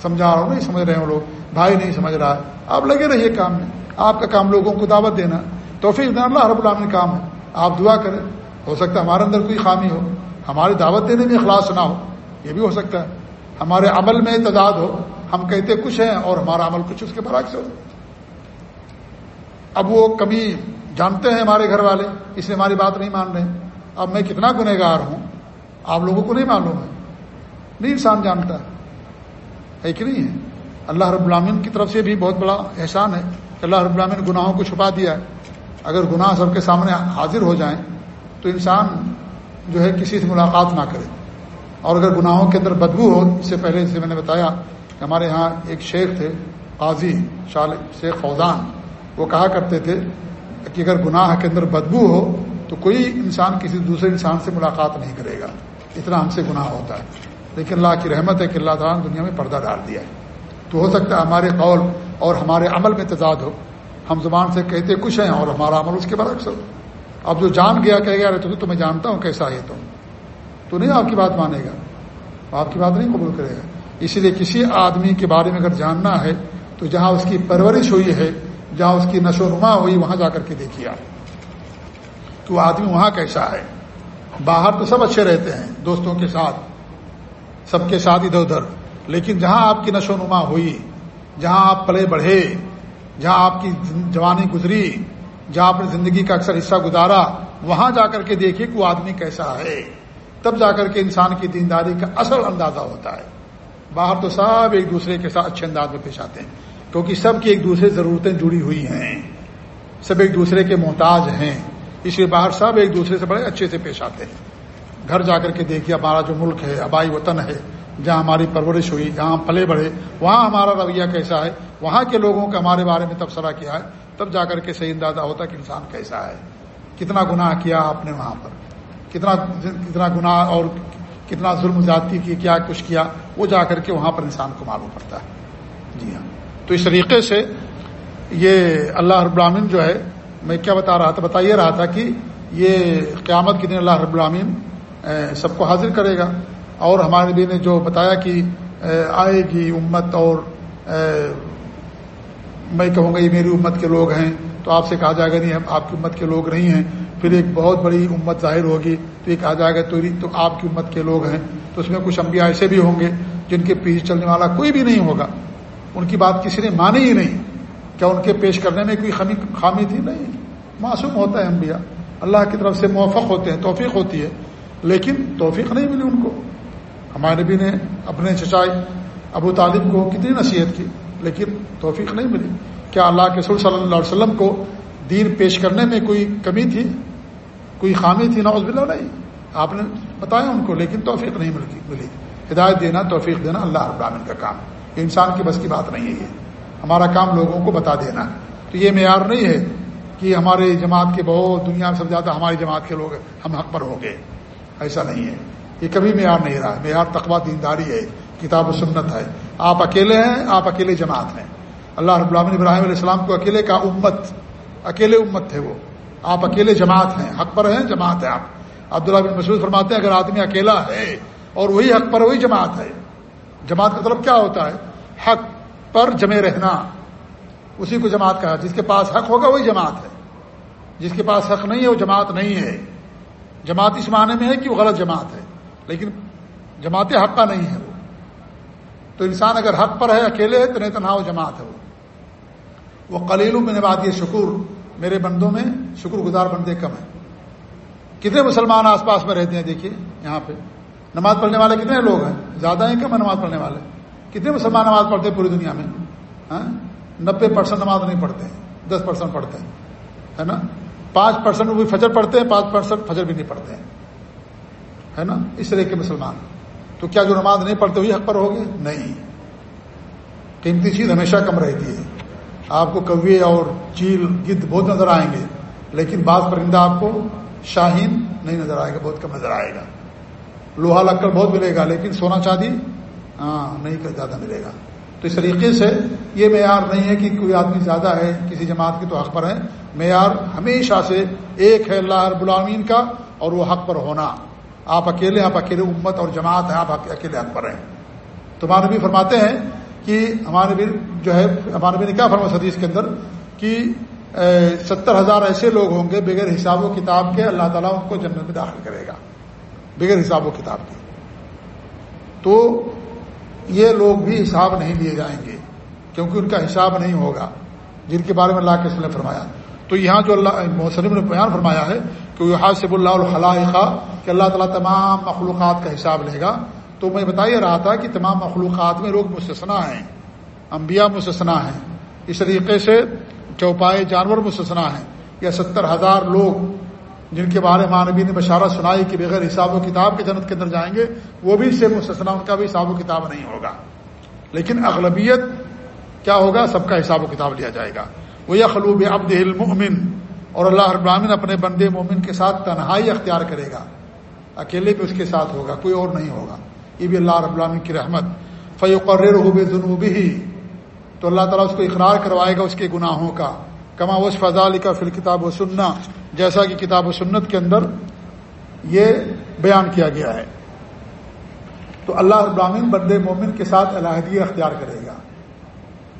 سمجھا رہا ہوں، نہیں سمجھ رہے ہیں لوگ۔ بھائی نہیں سمجھ رہا۔ ہے آپ لگے رہیے کام میں۔ آپ کا کام لوگوں کو دعوت دینا، توفیق دینا، اللہ رب العالمین کام ہے آپ دعا کریں، ہو سکتا ہے ہمارے اندر کوئی خامی ہو، ہماری دعوت دینے میں اخلاص نہ ہو، یہ بھی ہو سکتا ہے۔ ہمارے عمل میں تعداد ہو، ہم کہتے کچھ ہیں اور ہمارا عمل کچھ اس کے برعکس ہو۔ اب وہ کمی جانتے ہیں ہمارے گھر والے، اس لیے ہماری بات نہیں مان رہے اب میں کتنا گنہ گار ہوں، آپ لوگوں کو نہیں معلوم ہے۔ نہیں انسان جانتا، ہے کہ نہیں ہے؟ اللہ رب العامن کی طرف سے بھی بہت بڑا احسان ہے۔ اللہ رب العامن گناہوں کو چھپا دیا ہے۔ اگر گناہ سب کے سامنے حاضر ہو جائیں، تو انسان جو ہے کسی سے ملاقات نہ کرے۔ اور اگر گناہوں کے اندر بدبو ہو، اس سے پہلے سے میں نے بتایا کہ ہمارے ہاں ایک شیخ تھے، قاضی، شال شیخ فوزان۔ وہ کہا کرتے تھے کہ اگر گناہ کے اندر بدبو ہو، تو کوئی انسان کسی دوسرے انسان سے ملاقات نہیں کرے گا۔ اتنا ہم سے گناہ ہوتا ہے۔ لیکن اللہ کی رحمت ہے کہ اللہ تعالیٰ نے دنیا میں پردہ ڈال دیا ہے۔ تو ہو سکتا ہے ہمارے قول اور ہمارے عمل میں تضاد ہو۔ ہم زبان سے کہتے کچھ ہیں اور ہمارا عمل اس کے برعکس ہو اب جو جان گیا کہ گیا تو میں جانتا ہوں کیسا ہے تم تو۔ نہیں آپ کی بات مانے گا۔ آپ کی بات نہیں قبول کرے گا۔ اسی لیے کسی آدمی کے بارے میں اگر جاننا ہے، تو جہاں اس کی پرورش ہوئی ہے، جہاں اس کی نشو نما ہوئی، وہاں جا کر کے دیکھیے آپ۔ تو آدمی وہاں کیسا ہے؟ باہر تو سب اچھے رہتے ہیں، دوستوں کے ساتھ، سب کے ساتھ ادھر ادھر۔ لیکن جہاں آپ کی نشو نما ہوئی، جہاں آپ پلے بڑھے، جہاں آپ کی جوانی گزری، جہاں اپنی زندگی کا اکثر حصہ گزارا، وہاں جا کر کے دیکھیے کہ وہ آدمی کیسا ہے۔ تب جا کر کے انسان کی دینداری کا اصل اندازہ ہوتا ہے۔ باہر تو سب ایک دوسرے کے ساتھ اچھے انداز میں پیش آتے ہیں، کیونکہ سب کی ایک دوسرے ضرورتیں جڑی ہوئی ہیں۔ سب ایک دوسرے کے محتاج ہیں، اس لیے باہر سب ایک دوسرے سے بڑے اچھے سے پیش آتے ہیں۔ گھر جا کر کے دیکھیے، ہمارا جو ملک ہے آبائی وطن ہے جہاں ہماری پرورش ہوئی، جہاں پلے بڑھے، وہاں ہمارا رویہ کیسا ہے، وہاں کے لوگوں کا ہمارے بارے میں تبصرہ کیا ہے، تب جا کر کے صحیح اندازہ ہوتا کہ انسان کیسا ہے۔ کتنا گناہ کیا آپ نے وہاں پر؟ کتنا کتنا گناہ اور کتنا ظلم زیادتی کی، کیا کچھ کیا؟ وہ جا کر کے وہاں پر انسان کو معلوم پڑتا ہے۔ جی ہاں۔ تو اس طریقے سے یہ اللہ رب العامن جو ہے، میں کیا بتا رہا تھا؟ بتائیے رہا تھا کہ یہ قیامت کے دن اللہ رب العامن سب کو حاضر کرے گا۔ اور ہمارے نبی نے جو بتایا کہ آئے گی امت اور میں کہوں گا یہ میری امت کے لوگ ہیں، تو آپ سے کہا جائے گا نہیں، ہم آپ کی امت کے لوگ نہیں ہیں، پھر ایک بہت بڑی امت ظاہر ہوگی، تو یہ کہا جائے گا تو آپ کی امت کے لوگ ہیں، تو اس میں کچھ انبیاء ایسے بھی ہوں گے جن کے پیچھے چلنے والا کوئی بھی نہیں ہوگا۔ ان کی بات کسی نے مانی ہی نہیں۔ کیا ان کے پیش کرنے میں کوئی خمی خامی تھی؟ نہیں۔ معصوم ہوتا ہے انبیاء۔ اللہ کی طرف سے موفق ہوتے ہیں، توفیق ہوتی ہے، لیکن توفیق نہیں ملی ان کو۔ ہمارے نبی نے اپنے چچائی ابو طالب کو کتنی نصیحت کی، لیکن توفیق نہیں ملی۔ کیا اللہ کے سر صلی اللہ علیہ وسلم کو دین پیش کرنے میں کوئی کمی تھی؟ کوئی خامی تھی؟ نوز بلّہ نہیں۔ آپ نے بتایا ان کو، لیکن توفیق نہیں ملی۔ ہدایت دینا، توفیق دینا اللہ ابراہین کا کام۔ یہ انسان کی بس کی بات نہیں ہے یہ۔ ہمارا کام لوگوں کو بتا دینا۔ تو یہ معیار نہیں ہے کہ ہمارے جماعت کے بہت دنیا میں سب زیادہ ہماری جماعت کے لوگ ہم حق پر ہو گئے ایسا نہیں ہے۔ یہ کبھی معیار نہیں رہا۔ معیار تقوا دینداری ہے، کتاب و سنت ہے۔ آپ اکیلے ہیں، آپ اکیلے جماعت ہیں۔ اللہ رب العالمین ابراہیم علیہ السلام کو اکیلے کا امت، اکیلے امت تھے وہ۔ آپ اکیلے جماعت ہیں، حق پر ہیں، جماعت ہے آپ۔ عبداللہ بن مسعود فرماتے ہیں، اگر آدمی اکیلا ہے اور وہی حق پر، وہی جماعت ہے، جماعت کا طلب کیا ہوتا ہے؟ حق پر جمے رہنا۔ اسی کو جماعت کہا، جس کے پاس حق ہوگا، وہی جماعت ہے۔ جس کے پاس حق نہیں ہے، وہ جماعت نہیں ہے۔ جماعت اس معنی میں ہے کہ وہ غلط جماعت ہے۔ لیکن جماعت حق کا نہیں ہے وہ۔ تو انسان اگر حق پر ہے، اکیلے ہے، تو نہیں تنہا وہ جماعت ہے وہ۔ وہ قلیلوں میں نبات یہ شکر۔ میرے بندوں میں شکر گزار بندے کم ہیں۔ کتنے مسلمان آس پاس میں رہتے ہیں، دیکھیے، یہاں پہ۔ نماز پڑھنے والے کتنے لوگ ہیں؟ زیادہ ہیں کم ہیں نماز پڑھنے والے۔ کتنے مسلمان نماز پڑھتے ہیں پوری دنیا میں؟ ہاں؟ نبے پرسینٹ نماز نہیں پڑھتے ہیں، دس پرسینٹ پڑھتے ہیں، ہے نا؟ پانچ پرسینٹ بھی فجر پڑھتے ہیں، پانچ پرسینٹ فجر بھی نہیں پڑھتے ہیں۔ ہے نا؟ اس طرح کے مسلمان۔ تو کیا جو نماز نہیں پڑھتے وہی حق پر ہوگے؟ نہیں۔ قیمتی چیز ہمیشہ کم رہتی ہے۔ آپ کو کوے اور چیل گد بہت نظر آئیں گے، لیکن بعض پرندہ آپ کو شاہین نہیں نظر آئے گا، بہت کم نظر آئے گا۔ لوہا لکڑ بہت ملے گا، لیکن سونا چاندی ہاں نہیں زیادہ ملے گا۔ تو اس طریقے سے یہ معیار نہیں ہے کہ کوئی آدمی زیادہ ہے، کسی جماعت کی تو حق پر ہے۔ معیار ہمیشہ سے ایک ہے، اللہ رب العالمین کا، اور وہ حق پر ہونا۔ آپ اکیلے آپ اکیلے امت اور جماعت ہیں، آپ اکیلے حق پر ہیں تمہارے بھی فرماتے ہیں کہ ہمارے بھی جو ہے، ہمارے بھی نے کیا فرما حدیث کے اندر؟ کہ ستر ہزار ایسے لوگ ہوں گے بغیر حساب و کتاب کے اللہ تعالیٰ ان کو جنت میں داخل کرے گا۔ بغیر حساب و کتاب کے۔ تو یہ لوگ بھی حساب نہیں لیے جائیں گے، کیونکہ ان کا حساب نہیں ہوگا، جن کے بارے میں اللہ کے نے فرمایا۔ تو یہاں جو اللہ محسن نے بیان فرمایا ہے کہ وہ حاصب اللہ الخلاء کہ اللہ تعالیٰ تمام مخلوقات کا حساب لے گا۔ تو میں بتا رہا تھا کہ تمام مخلوقات میں لوگ مستثنا ہیں، انبیاء مستثنا ہیں۔ اس طریقے سے چوپائے جانور مستثنا ہیں۔ یا ستر ہزار لوگ جن کے بارے مانوی نے بشارت سنائی کہ بغیر حساب و کتاب کے جنت کے اندر جائیں گے، وہ بھی سے مستثنا ان کا بھی حساب و کتاب نہیں ہوگا۔ لیکن اغلبیت کیا ہوگا؟ سب کا حساب و کتاب لیا جائے گا۔ وہ یہ خلوب ابد المن اور اللہ ابراہین اپنے بندے مومن کے ساتھ تنہائی اختیار کرے گا۔ اکیلے بھی اس کے ساتھ ہوگا، کوئی اور نہیں ہوگا۔ یہ بھی اللہ رب العالمین کی رحمت۔ فیقرر ہوب جنوبی ہی تو اللہ تعالیٰ اس کو اقرار کروائے گا اس کے گناہوں کا۔ کما وش فضا کا فل کتاب و سننا جیسا کہ کتاب و سنت کے اندر یہ بیان کیا گیا ہے۔ تو اللہ ابراہین بند مومن کے ساتھ علیحدگی اختیار کرے گا۔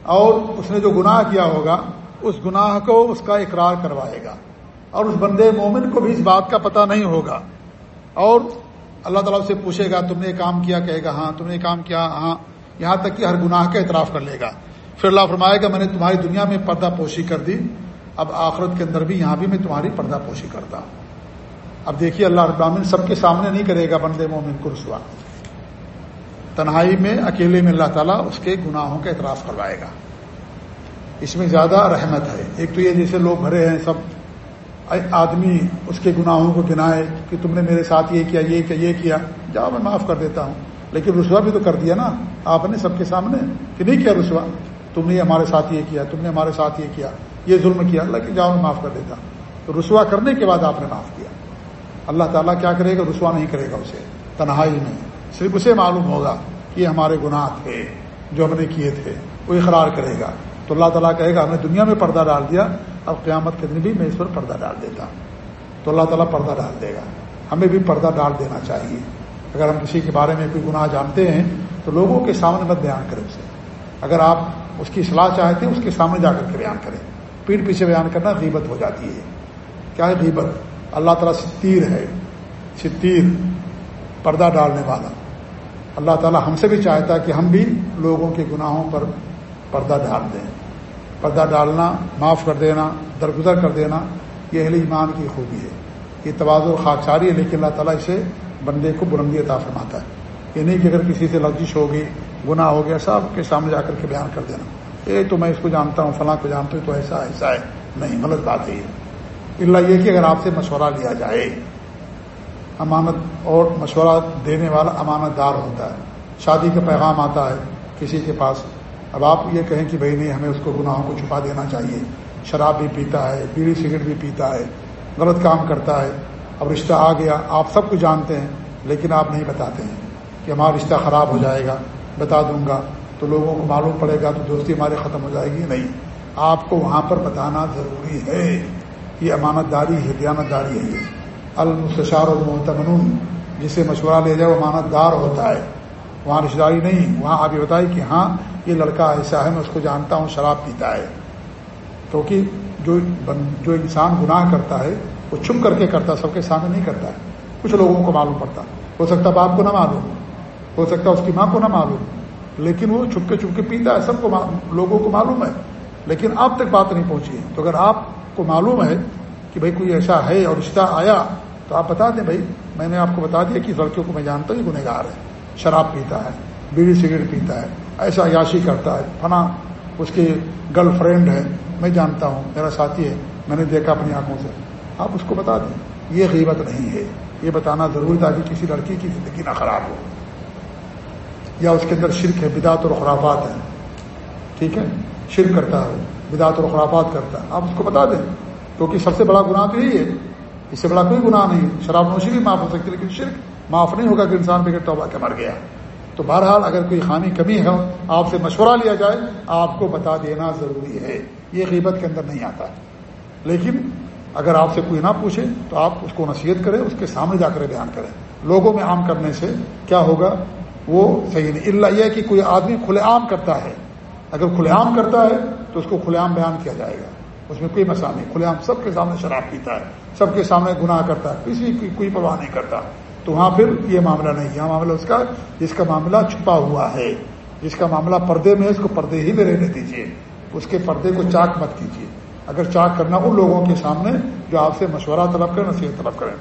اور اس نے جو گناہ کیا ہوگا اس گناہ کو اس کا اقرار کروائے گا اور اس بندے مومن کو بھی اس بات کا پتہ نہیں ہوگا اور اللہ تعالیٰ سے پوچھے گا، تم نے کام کیا؟ کہے گا ہاں تم نے کام کیا؟ ہاں یہاں تک کہ ہر گناہ کا اعتراف کر لے گا۔ پھر اللہ فرمائے گا، میں نے تمہاری دنیا میں پردہ پوشی کر دی، اب آخرت کے اندر بھی یہاں بھی میں تمہاری پردہ پوشی کرتا ہوں۔ اب دیکھیے، اللہ ابامن سب کے سامنے نہیں کرے گا بندے مومن کو رسوا۔ تنہائی میں، اکیلے میں اللہ تعالیٰ اس کے گناہوں کا اعتراف کروائے گا۔ اس میں زیادہ رحمت ہے۔ ایک تو یہ جیسے لوگ بھرے ہیں، سب آدمی اس کے گناہوں کو گنائے کہ تم نے میرے ساتھ یہ کیا یہ کیا یہ کیا۔ جاؤ میں معاف کر دیتا ہوں۔ لیکن رسوا بھی تو کر دیا نا۔ آپ نے سب کے سامنے کہ نہیں کیا رسوا؟ تم نے ہمارے ساتھ یہ کیا، تم نے ہمارے ساتھ یہ کیا، یہ ظلم کیا۔ اللہ کہ جاؤ میں معاف کر دیتا تو رسوا کرنے کے بعد آپ نے معاف کیا۔ اللہ تعالیٰ کیا کرے گا؟ رسوا نہیں کرے گا اسے، تنہائی میں۔ صرف اسے معلوم ہوگا کہ ہمارے گناہ تھے، جو ہم نے کیے تھے، وہ اقرار کرے گا۔ تو اللہ تعالیٰ کہے گا ہم نے دنیا میں پردہ ڈال دیا، اب قیامت کے دن بھی میں اس پر پردہ ڈال دیتا ہوں۔ تو اللہ تعالیٰ پردہ ڈال دے گا۔ ہمیں بھی پردہ ڈال دینا چاہیے۔ اگر ہم کسی کے بارے میں کوئی گناہ جانتے ہیں، تو لوگوں کے سامنے مت بیان کریں اسے۔ اگر آپ اس کی اصلاح چاہتے ہیں، اس کے سامنے جا کر کے بیان کریں۔ پیٹ پیچھے بیان کرنا غیبت ہو جاتی ہے۔ کیا ہے غیبت؟ اللہ تعالیٰ ستیر ہے۔ ستیر، پردہ ڈالنے والا۔ اللہ تعالیٰ ہم سے بھی چاہتا ہے کہ ہم بھی لوگوں کے گناہوں پر پردہ ڈال دیں۔ پردہ ڈالنا، معاف کر دینا، درگزر کر دینا، یہ اہل ایمان کی خوبی ہے۔ یہ توازو خاکساری ہے، لیکن اللہ تعالیٰ اسے بندے کو بلندی عطا فرماتا ہے۔ یہ نہیں کہ اگر کسی سے لفزش ہوگی، گناہ ہو گیا، سب کے سامنے جا کر کے بیان کر دینا۔ اے تو میں اس کو جانتا ہوں، فلاں کو جانتا ہوں، تو ایسا ایسا ہے۔ نہیں، غلط بات ہے یہ۔ اللہ یہ کہ اگر آپ سے مشورہ لیا جائے۔ امانت اور مشورہ دینے والا امانت دار ہوتا ہے۔ شادی کا پیغام آتا ہے کسی کے پاس۔ اب آپ یہ کہیں کہ بھائی نہیں، ہمیں اس کو گناہوں کو چھپا دینا چاہیے۔ شراب بھی پیتا ہے، بیڑی سگریٹ بھی پیتا ہے، غلط کام کرتا ہے۔ اب رشتہ آ گیا، آپ سب کچھ جانتے ہیں، لیکن آپ نہیں بتاتے ہیں کہ ہمارا رشتہ خراب ہو جائے گا۔ بتا دوں گا۔ تو لوگوں کو معلوم پڑے گا تو دوستی ہماری ختم ہو جائے گی نہیں؟ آپ کو وہاں پر بتانا ضروری ہے یہ امانت داری ہے دیانت داری ہے المستشار المحتمن جسے مشورہ لے جائے وہ امانت دار ہوتا ہے۔ وہاں رشتے داری نہیں، وہاں آپ یہ بتائیں کہ ہاں یہ لڑکا ایسا ہے، میں اس کو جانتا ہوں، شراب پیتا ہے۔ کیونکہ جو جو انسان گناہ کرتا ہے، وہ چھپ کر کے کرتا ہے، سب کے سامنے نہیں کرتا ہے۔ کچھ لوگوں کو معلوم پڑتا۔ ہو سکتا باپ کو نہ معلوم، ہو سکتا اس کی ماں کو نہ معلوم، لیکن وہ چھپ کے چھپ کے پیتا ہے، سب کو لوگوں کو معلوم ہے۔ لیکن اب تک بات نہیں پہنچی ہے۔ تو اگر آپ کو معلوم ہے کہ بھائی کوئی ایسا ہے اور رشتہ آیا، تو آپ بتا دیں بھائی، میں نے آپ کو بتا دیا کہ لڑکیوں کو میں جانتا ہوں گنہ گار ہے۔ شراب پیتا ہے بیڑی سگریٹ پیتا ہے، ایسا عیاشی کرتا ہے فنا اس کی گرل فرینڈ ہے، میں جانتا ہوں، میرا ساتھی ہے، میں نے دیکھا اپنی آنکھوں سے۔ آپ اس کو بتا دیں، یہ غیبت نہیں ہے۔ یہ بتانا ضروری تھا کہ کسی لڑکی کی زندگی نہ خراب ہو۔ یا اس کے اندر شرک ہے، بدعت اور خرافات ہیں۔ ٹھیک ہے؟ شرک کرتا ہے بدعت اور خرافات کرتا ہے۔ آپ اس کو بتا دیں، کیونکہ سب سے بڑا گناہ تو یہی ہے۔ اس سے بڑا کوئی گناہ نہیں شراب نوشی بھی معاف ہو سکتی لیکن شرک معاف نہیں ہوگا کہ انسان بغیر توبہ کے مر گیا۔ تو بہرحال اگر کوئی خامی کمی ہے، آپ سے مشورہ لیا جائے، آپ کو بتا دینا ضروری ہے۔ یہ غیبت کے اندر نہیں آتا۔ لیکن اگر آپ سے کوئی نہ پوچھے، تو آپ اس کو نصیحت کریں، اس کے سامنے جا کر بیان کریں۔ لوگوں میں عام کرنے سے کیا ہوگا؟ وہ صحیح نہیں۔ اللہ یہ کہ کوئی آدمی کھلے عام کرتا ہے۔ اگر کھلے عام کرتا ہے، تو اس کو کھلے عام بیان کیا جائے گا۔ اس میں کوئی مسئلہ نہیں۔ کھلے عام سب کے سامنے شراب پیتا ہے، سب کے سامنے گناہ کرتا ہے، کسی کی کوئی پرواہ نہیں کرتا۔ تو وہاں پھر یہ معاملہ نہیں، یہاں معاملہ اس کا، جس کا معاملہ چھپا ہوا ہے، جس کا معاملہ پردے میں اس کو پردے ہی میں رہنے دیجیے اس کے پردے کو چاک مت کیجیے اگر چاک کرنا ان لوگوں کے سامنے جو آپ سے مشورہ طلب کریں، نصیحت طلب کریں۔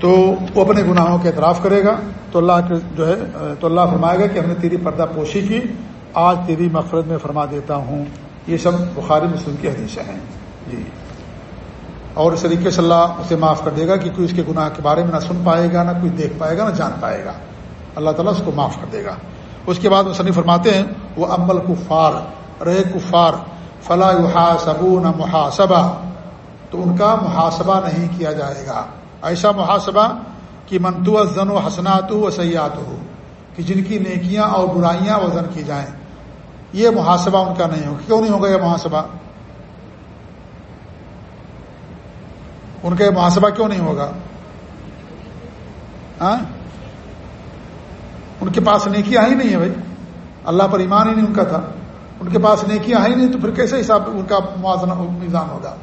تو وہ اپنے گناہوں کے اعتراف کرے گا۔ تو اللہ کے جو ہے، تو اللہ فرمائے گا کہ ہم نے تیری پردہ پوشی کی، آج تیری مفرت میں فرما دیتا ہوں۔ یہ سب بخاری مسلم کی حدیثیں ہیں۔ جی۔ اور اس طریقے سے اللہ اسے معاف کر دے گا کہ کوئی اس کے گناہ کے بارے میں نہ سن پائے گا، نہ کوئی دیکھ پائے گا، نہ جان پائے گا۔ اللہ تعالیٰ اس کو معاف کر دے گا۔ اس کے بعد مصنف فرماتے ہیں، وہ امبل کفار رہے کفار فلاح صبو نہ محاسبہ۔ تو ان کا محاسبہ نہیں کیا جائے گا۔ ایسا محاسبہ کہ منتو زن و حسنات و سیاحت ہو کہ جن کی نیکیاں اور برائیاں وزن کی جائیں۔ یہ محاسبہ ان کا نہیں ہوگا۔ کیوں نہیں ہوگا یہ محاسبہ؟ ان کا یہ محاسبہ کیوں نہیں ہوگا؟ ہاں؟ ان کے پاس نیکیاں ہی نہیں ہے بھائی۔ اللہ پر ایمان ہی نہیں ان کا تھا۔ ان کے پاس نیکیاں ہی نہیں تو پھر کیسے حساب ان کا موازنہ میزان ہوگا؟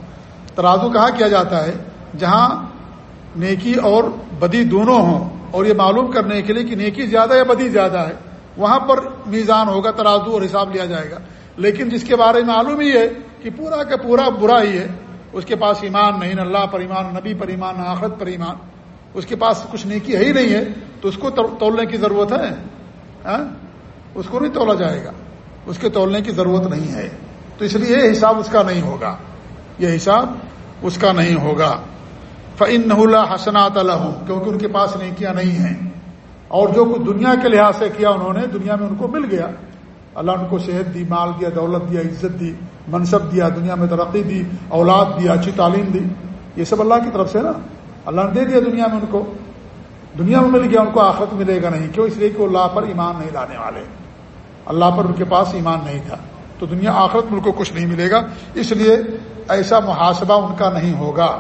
ترازو کہا کیا جاتا ہے؟ جہاں نیکی اور بدی دونوں ہوں اور یہ معلوم کرنے کے لیے کہ نیکی زیادہ یا بدی زیادہ ہے۔ وہاں پر میزان ہوگا، ترازو اور حساب لیا جائے گا۔ لیکن جس کے بارے میں معلوم ہی ہے کہ پورا کا پورا برا ہی ہے، اس کے پاس ایمان نہیں اللہ پر ایمان نبی پر ایمان آخرت پر ایمان۔ اس کے پاس کچھ نیکی ہے ہی نہیں ہے، تو اس کو تولنے کی ضرورت ہے۔ ہاں؟ اس کو نہیں تولا جائے گا۔ اس کے تولنے کی ضرورت نہیں ہے۔ تو اس لیے یہ حساب اس کا نہیں ہوگا۔ یہ حساب اس کا نہیں ہوگا۔ فن اللہ حسنات الحم کیونکہ ان کے پاس نیکیاں نہیں ہیں۔ اور جو کچھ دنیا کے لحاظ سے کیا انہوں نے، دنیا میں ان کو مل گیا۔ اللہ ان کو صحت دی، مال دیا، دولت دیا، عزت دی، منصب دیا، دنیا میں ترقی دی، اولاد دیا اچھی تعلیم دی۔ یہ سب اللہ کی طرف سے نا۔ اللہ نے دے دیا دنیا میں ان کو۔ دنیا میں مل گیا، ان کو آخرت ملے گا نہیں۔ کیوں؟ اس لیے کہ اللہ پر ایمان نہیں لانے والے۔ اللہ پر ان کے پاس ایمان نہیں تھا۔ تو دنیا آخرت ملک کو کچھ نہیں ملے گا۔ اس لیے ایسا محاسبہ ان کا نہیں ہوگا۔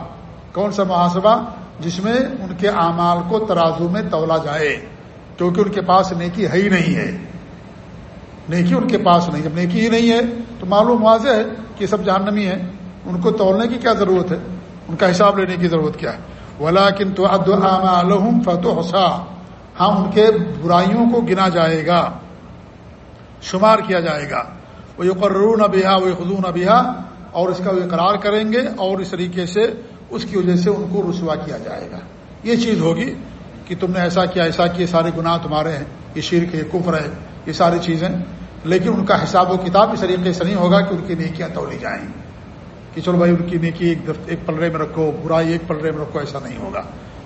کون سا محاسبہ؟ جس میں ان کے اعمال کو ترازو میں تولا جائے۔ کیونکہ ان کے پاس نیکی ہے ہی نہیں ہے۔ نیکی ان کے پاس نہیں، جب نیکی ہی نہیں ہے تو معلوم واضح ہے کہ سب جہنمی ہے ان کو تولنے کی کیا ضرورت ہے؟ ان کا حساب لینے کی ضرورت کیا ہے؟ ولا کن تو ادم فتو حسا ہاں ان کے برائیوں کو گنا جائے گا، شمار کیا جائے گا۔ وہ یقرون ابیا وہ خزون ابیا اور اس کا وہ اقرار کریں گے اور اس طریقے سے اس کی وجہ سے ان کو رسوا کیا جائے گا۔ یہ چیز ہوگی۔ کہ تم نے ایسا کیا ایسا کیا سارے گناہ تمہارے ہیں، یہ شرک ہے کفر ہے، یہ ساری چیزیں لیکن ان کا حساب و کتاب اس طریقے سے نہیں ہوگا کہ ان کی نیکیاں تولی جائیں۔ کہ چلو بھائی، ان کی نیکی ایک ایک پلرے میں رکھو، برائی ایک پلرے میں رکھو، ایسا نہیں ہوگا۔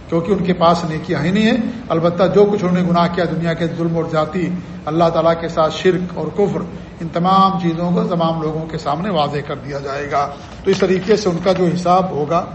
کیونکہ ان کے پاس نیکیاں ہی نہیں ہے البتہ جو کچھ انہوں نے گناہ کیا، دنیا کے ظلم اور جاتی، اللہ تعالیٰ کے ساتھ شرک اور کفر، ان تمام چیزوں کو تمام لوگوں کے سامنے واضح کر دیا جائے گا۔ تو اس طریقے سے ان کا جو حساب ہوگا،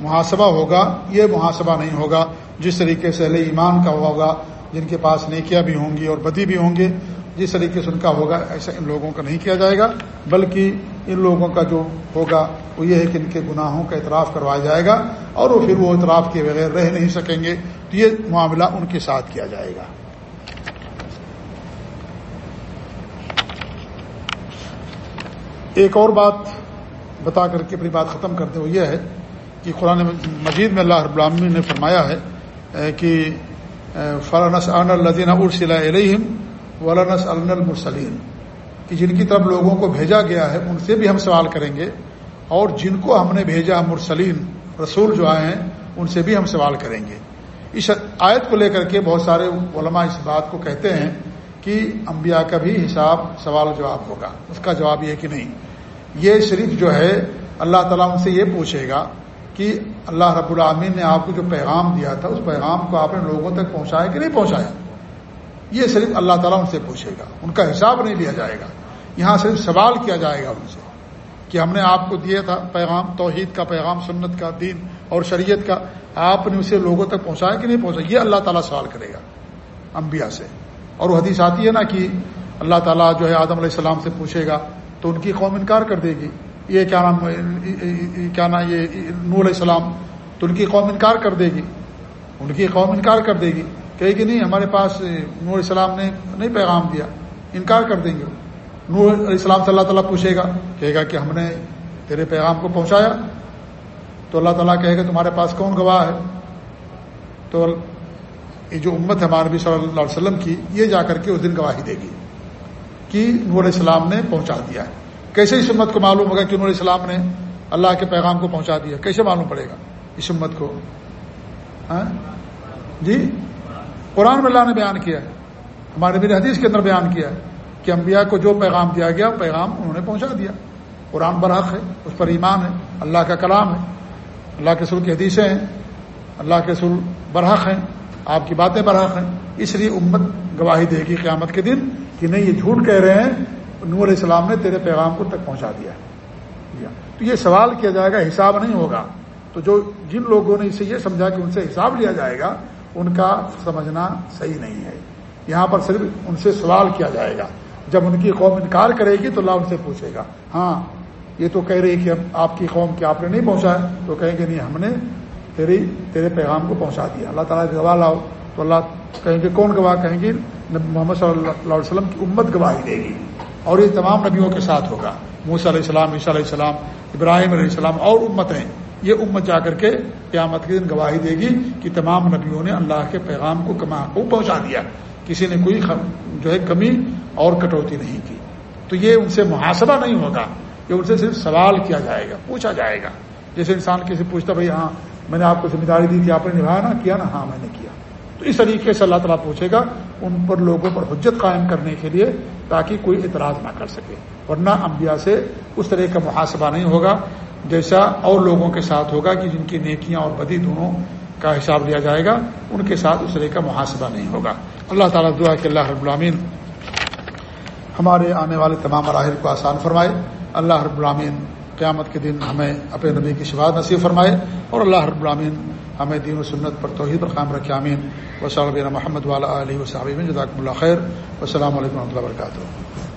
محاسبہ ہوگا، یہ محاسبہ نہیں ہوگا۔ جس طریقے سے علیہ ایمان کا ہوگا، جن کے پاس نیکیاں بھی ہوں گی اور بدی بھی ہوں گے، جس طریقے سے ان کا ہوگا، ایسا ان لوگوں کا نہیں کیا جائے گا، بلکہ ان لوگوں کا جو ہوگا، وہ یہ ہے کہ ان کے گناہوں کا اعتراف کروایا جائے گا اور وہ پھر وہ اعتراف کے بغیر رہ نہیں سکیں گے۔ تو یہ معاملہ ان کے ساتھ کیا جائے گا۔ ایک اور بات بتا کر کے اپنی بات ختم کرتے ہوئے یہ ہے کہ قرآن مجید میں اللہ رب العالمین نے فرمایا ہے کہ فلانس ان الدین ارسل علیہم ولانس المرسلین کہ جن کی طرف لوگوں کو بھیجا گیا ہے، ان سے بھی ہم سوال کریں گے اور جن کو ہم نے بھیجا مرسلین، رسول جو آئے ہیں، ان سے بھی ہم سوال کریں گے۔ اس آیت کو لے کر کے بہت سارے علماء اس بات کو کہتے ہیں کہ انبیاء کا بھی حساب سوال جواب ہوگا۔ اس کا جواب یہ کہ نہیں۔ یہ صرف جو ہے، اللہ تعالیٰ ان سے یہ پوچھے گا کہ اللہ رب العامین نے آپ کو جو پیغام دیا تھا، اس پیغام کو آپ نے لوگوں تک پہنچایا کہ نہیں پہنچایا؟ یہ صرف اللہ تعالیٰ ان سے پوچھے گا، ان کا حساب نہیں لیا جائے گا۔ یہاں صرف سوال کیا جائے گا ان سے کہ ہم نے آپ کو دیا تھا پیغام، توحید کا پیغام، سنت کا، دین اور شریعت کا، آپ نے اسے لوگوں تک پہنچایا کہ نہیں پہنچایا؟ یہ اللہ تعالیٰ سوال کرے گا انبیاء سے۔ اور وہ حدیث آتی ہے نا کہ اللہ تعالیٰ جو ہے آدم علیہ السلام سے پوچھے گا تو ان کی قوم انکار کر دے گی۔ یہ کیا نام کیا نام یہ نور علیہ السلام تو ان کی قوم انکار کر دے گی۔ ان کی قوم انکار کر دے گی۔ کہے گی نہیں، ہمارے پاس نور علیہ السلام نے نہیں پیغام دیا۔ انکار کر دیں گے۔ نور علیہ السلام سے اللہ تعالیٰ پوچھے گا، کہے گا کہ ہم نے تیرے پیغام کو پہنچایا۔ تو اللہ تعالیٰ کہے گا، تمہارے پاس کون گواہ ہے؟ تو یہ جو امت ہے، ہمارے صلی اللہ علیہ وسلم کی، یہ جا کر کے اس دن گواہی دے گی کہ نور علیہ السلام نے پہنچا دیا ہے۔ کیسے اس امت کو معلوم ہوگا کہ نور علیہ السلام نے اللہ کے پیغام کو پہنچا دیا؟ کیسے معلوم پڑے گا اس امت کو؟ ہاں؟ جی؟ قرآن میں اللہ نے بیان کیا ہے۔ ہمارے میرے حدیث کے اندر بیان کیا ہے کہ انبیاء کو جو پیغام دیا گیا پیغام انہوں نے پہنچا دیا۔ قرآن برحق ہے، اس پر ایمان ہے، اللہ کا کلام ہے۔ اللہ کے سل کی حدیثیں ہیں، اللہ کے سل برحق ہیں، آپ کی باتیں برحق ہیں۔ اس لیے امت گواہی دے گی قیامت کے دن کہ نہیں، یہ جھوٹ کہہ رہے ہیں نور علیہ السلام نے تیرے پیغام کو تک پہنچا دیا تو یہ سوال کیا جائے گا، حساب نہیں ہوگا۔ تو جو جن لوگوں نے اسے یہ سمجھا کہ ان سے حساب لیا جائے گا، ان کا سمجھنا صحیح نہیں ہے۔ یہاں پر صرف ان سے سوال کیا جائے گا۔ جب ان کی قوم انکار کرے گی تو اللہ ان سے پوچھے گا۔ ہاں یہ تو کہہ رہی کہ آپ کی قوم کی آپ نے نہیں پہنچایا تو کہیں گے نہیں، ہم نے تیری، تیرے پیغام کو پہنچا دیا۔ اللہ تعالیٰ گواہ لاؤ۔ تو اللہ کہیں گے، کون گواہ؟ کہیں گے محمد صلی اللہ علیہ وسلم کی امت گواہی دے گی۔ اور یہ تمام نبیوں کے ساتھ ہوگا۔ موس علیہ السلام، عیسیٰ علیہ السلام، ابراہیم علیہ السلام اور امتیں۔ یہ امت جا کر کے قیامت کے دن گواہی دے گی کہ تمام نبیوں نے اللہ کے پیغام کو کما کو پہنچا دیا۔ کسی نے کوئی جو ہے کمی اور کٹوتی نہیں کی۔ تو یہ ان سے محاسبہ نہیں ہوگا، یہ ان سے صرف سوال کیا جائے گا، پوچھا جائے گا۔ جیسے انسان کسی پوچھتا بھائی ہاں میں نے آپ کو ذمہ داری دی تھی، آپ نے نبھایا نا، کیا نا؟ ہاں میں نے کیا۔ تو اس طریقے سے اللہ تعالیٰ پوچھے گا ان پر لوگوں پر حجت قائم کرنے کے لیے تاکہ کوئی اعتراض نہ کر سکے، ورنہ انبیاء سے اس طرح کا محاسبہ نہیں ہوگا جیسا اور لوگوں کے ساتھ ہوگا کہ جن کی نیکیاں اور بدی دونوں کا حساب لیا جائے گا، ان کے ساتھ اس طرح کا محاسبہ نہیں ہوگا۔ اللہ تعالیٰ دعا کہ اللہ رب العامین ہمارے آنے والے تمام مراحل کو آسان فرمائے۔ اللہ رب العامین قیامت کے دن ہمیں اپنے نبی کی شفاعت نصیب فرمائے اور اللہ رب العامین ہمیں دین و سنت پر توحید پر قائم رکھے امین و محمد والا علیہ وصحب جداکم اللہ خیر السلام علیکم و رحمۃ اللہ وبرکاتہ۔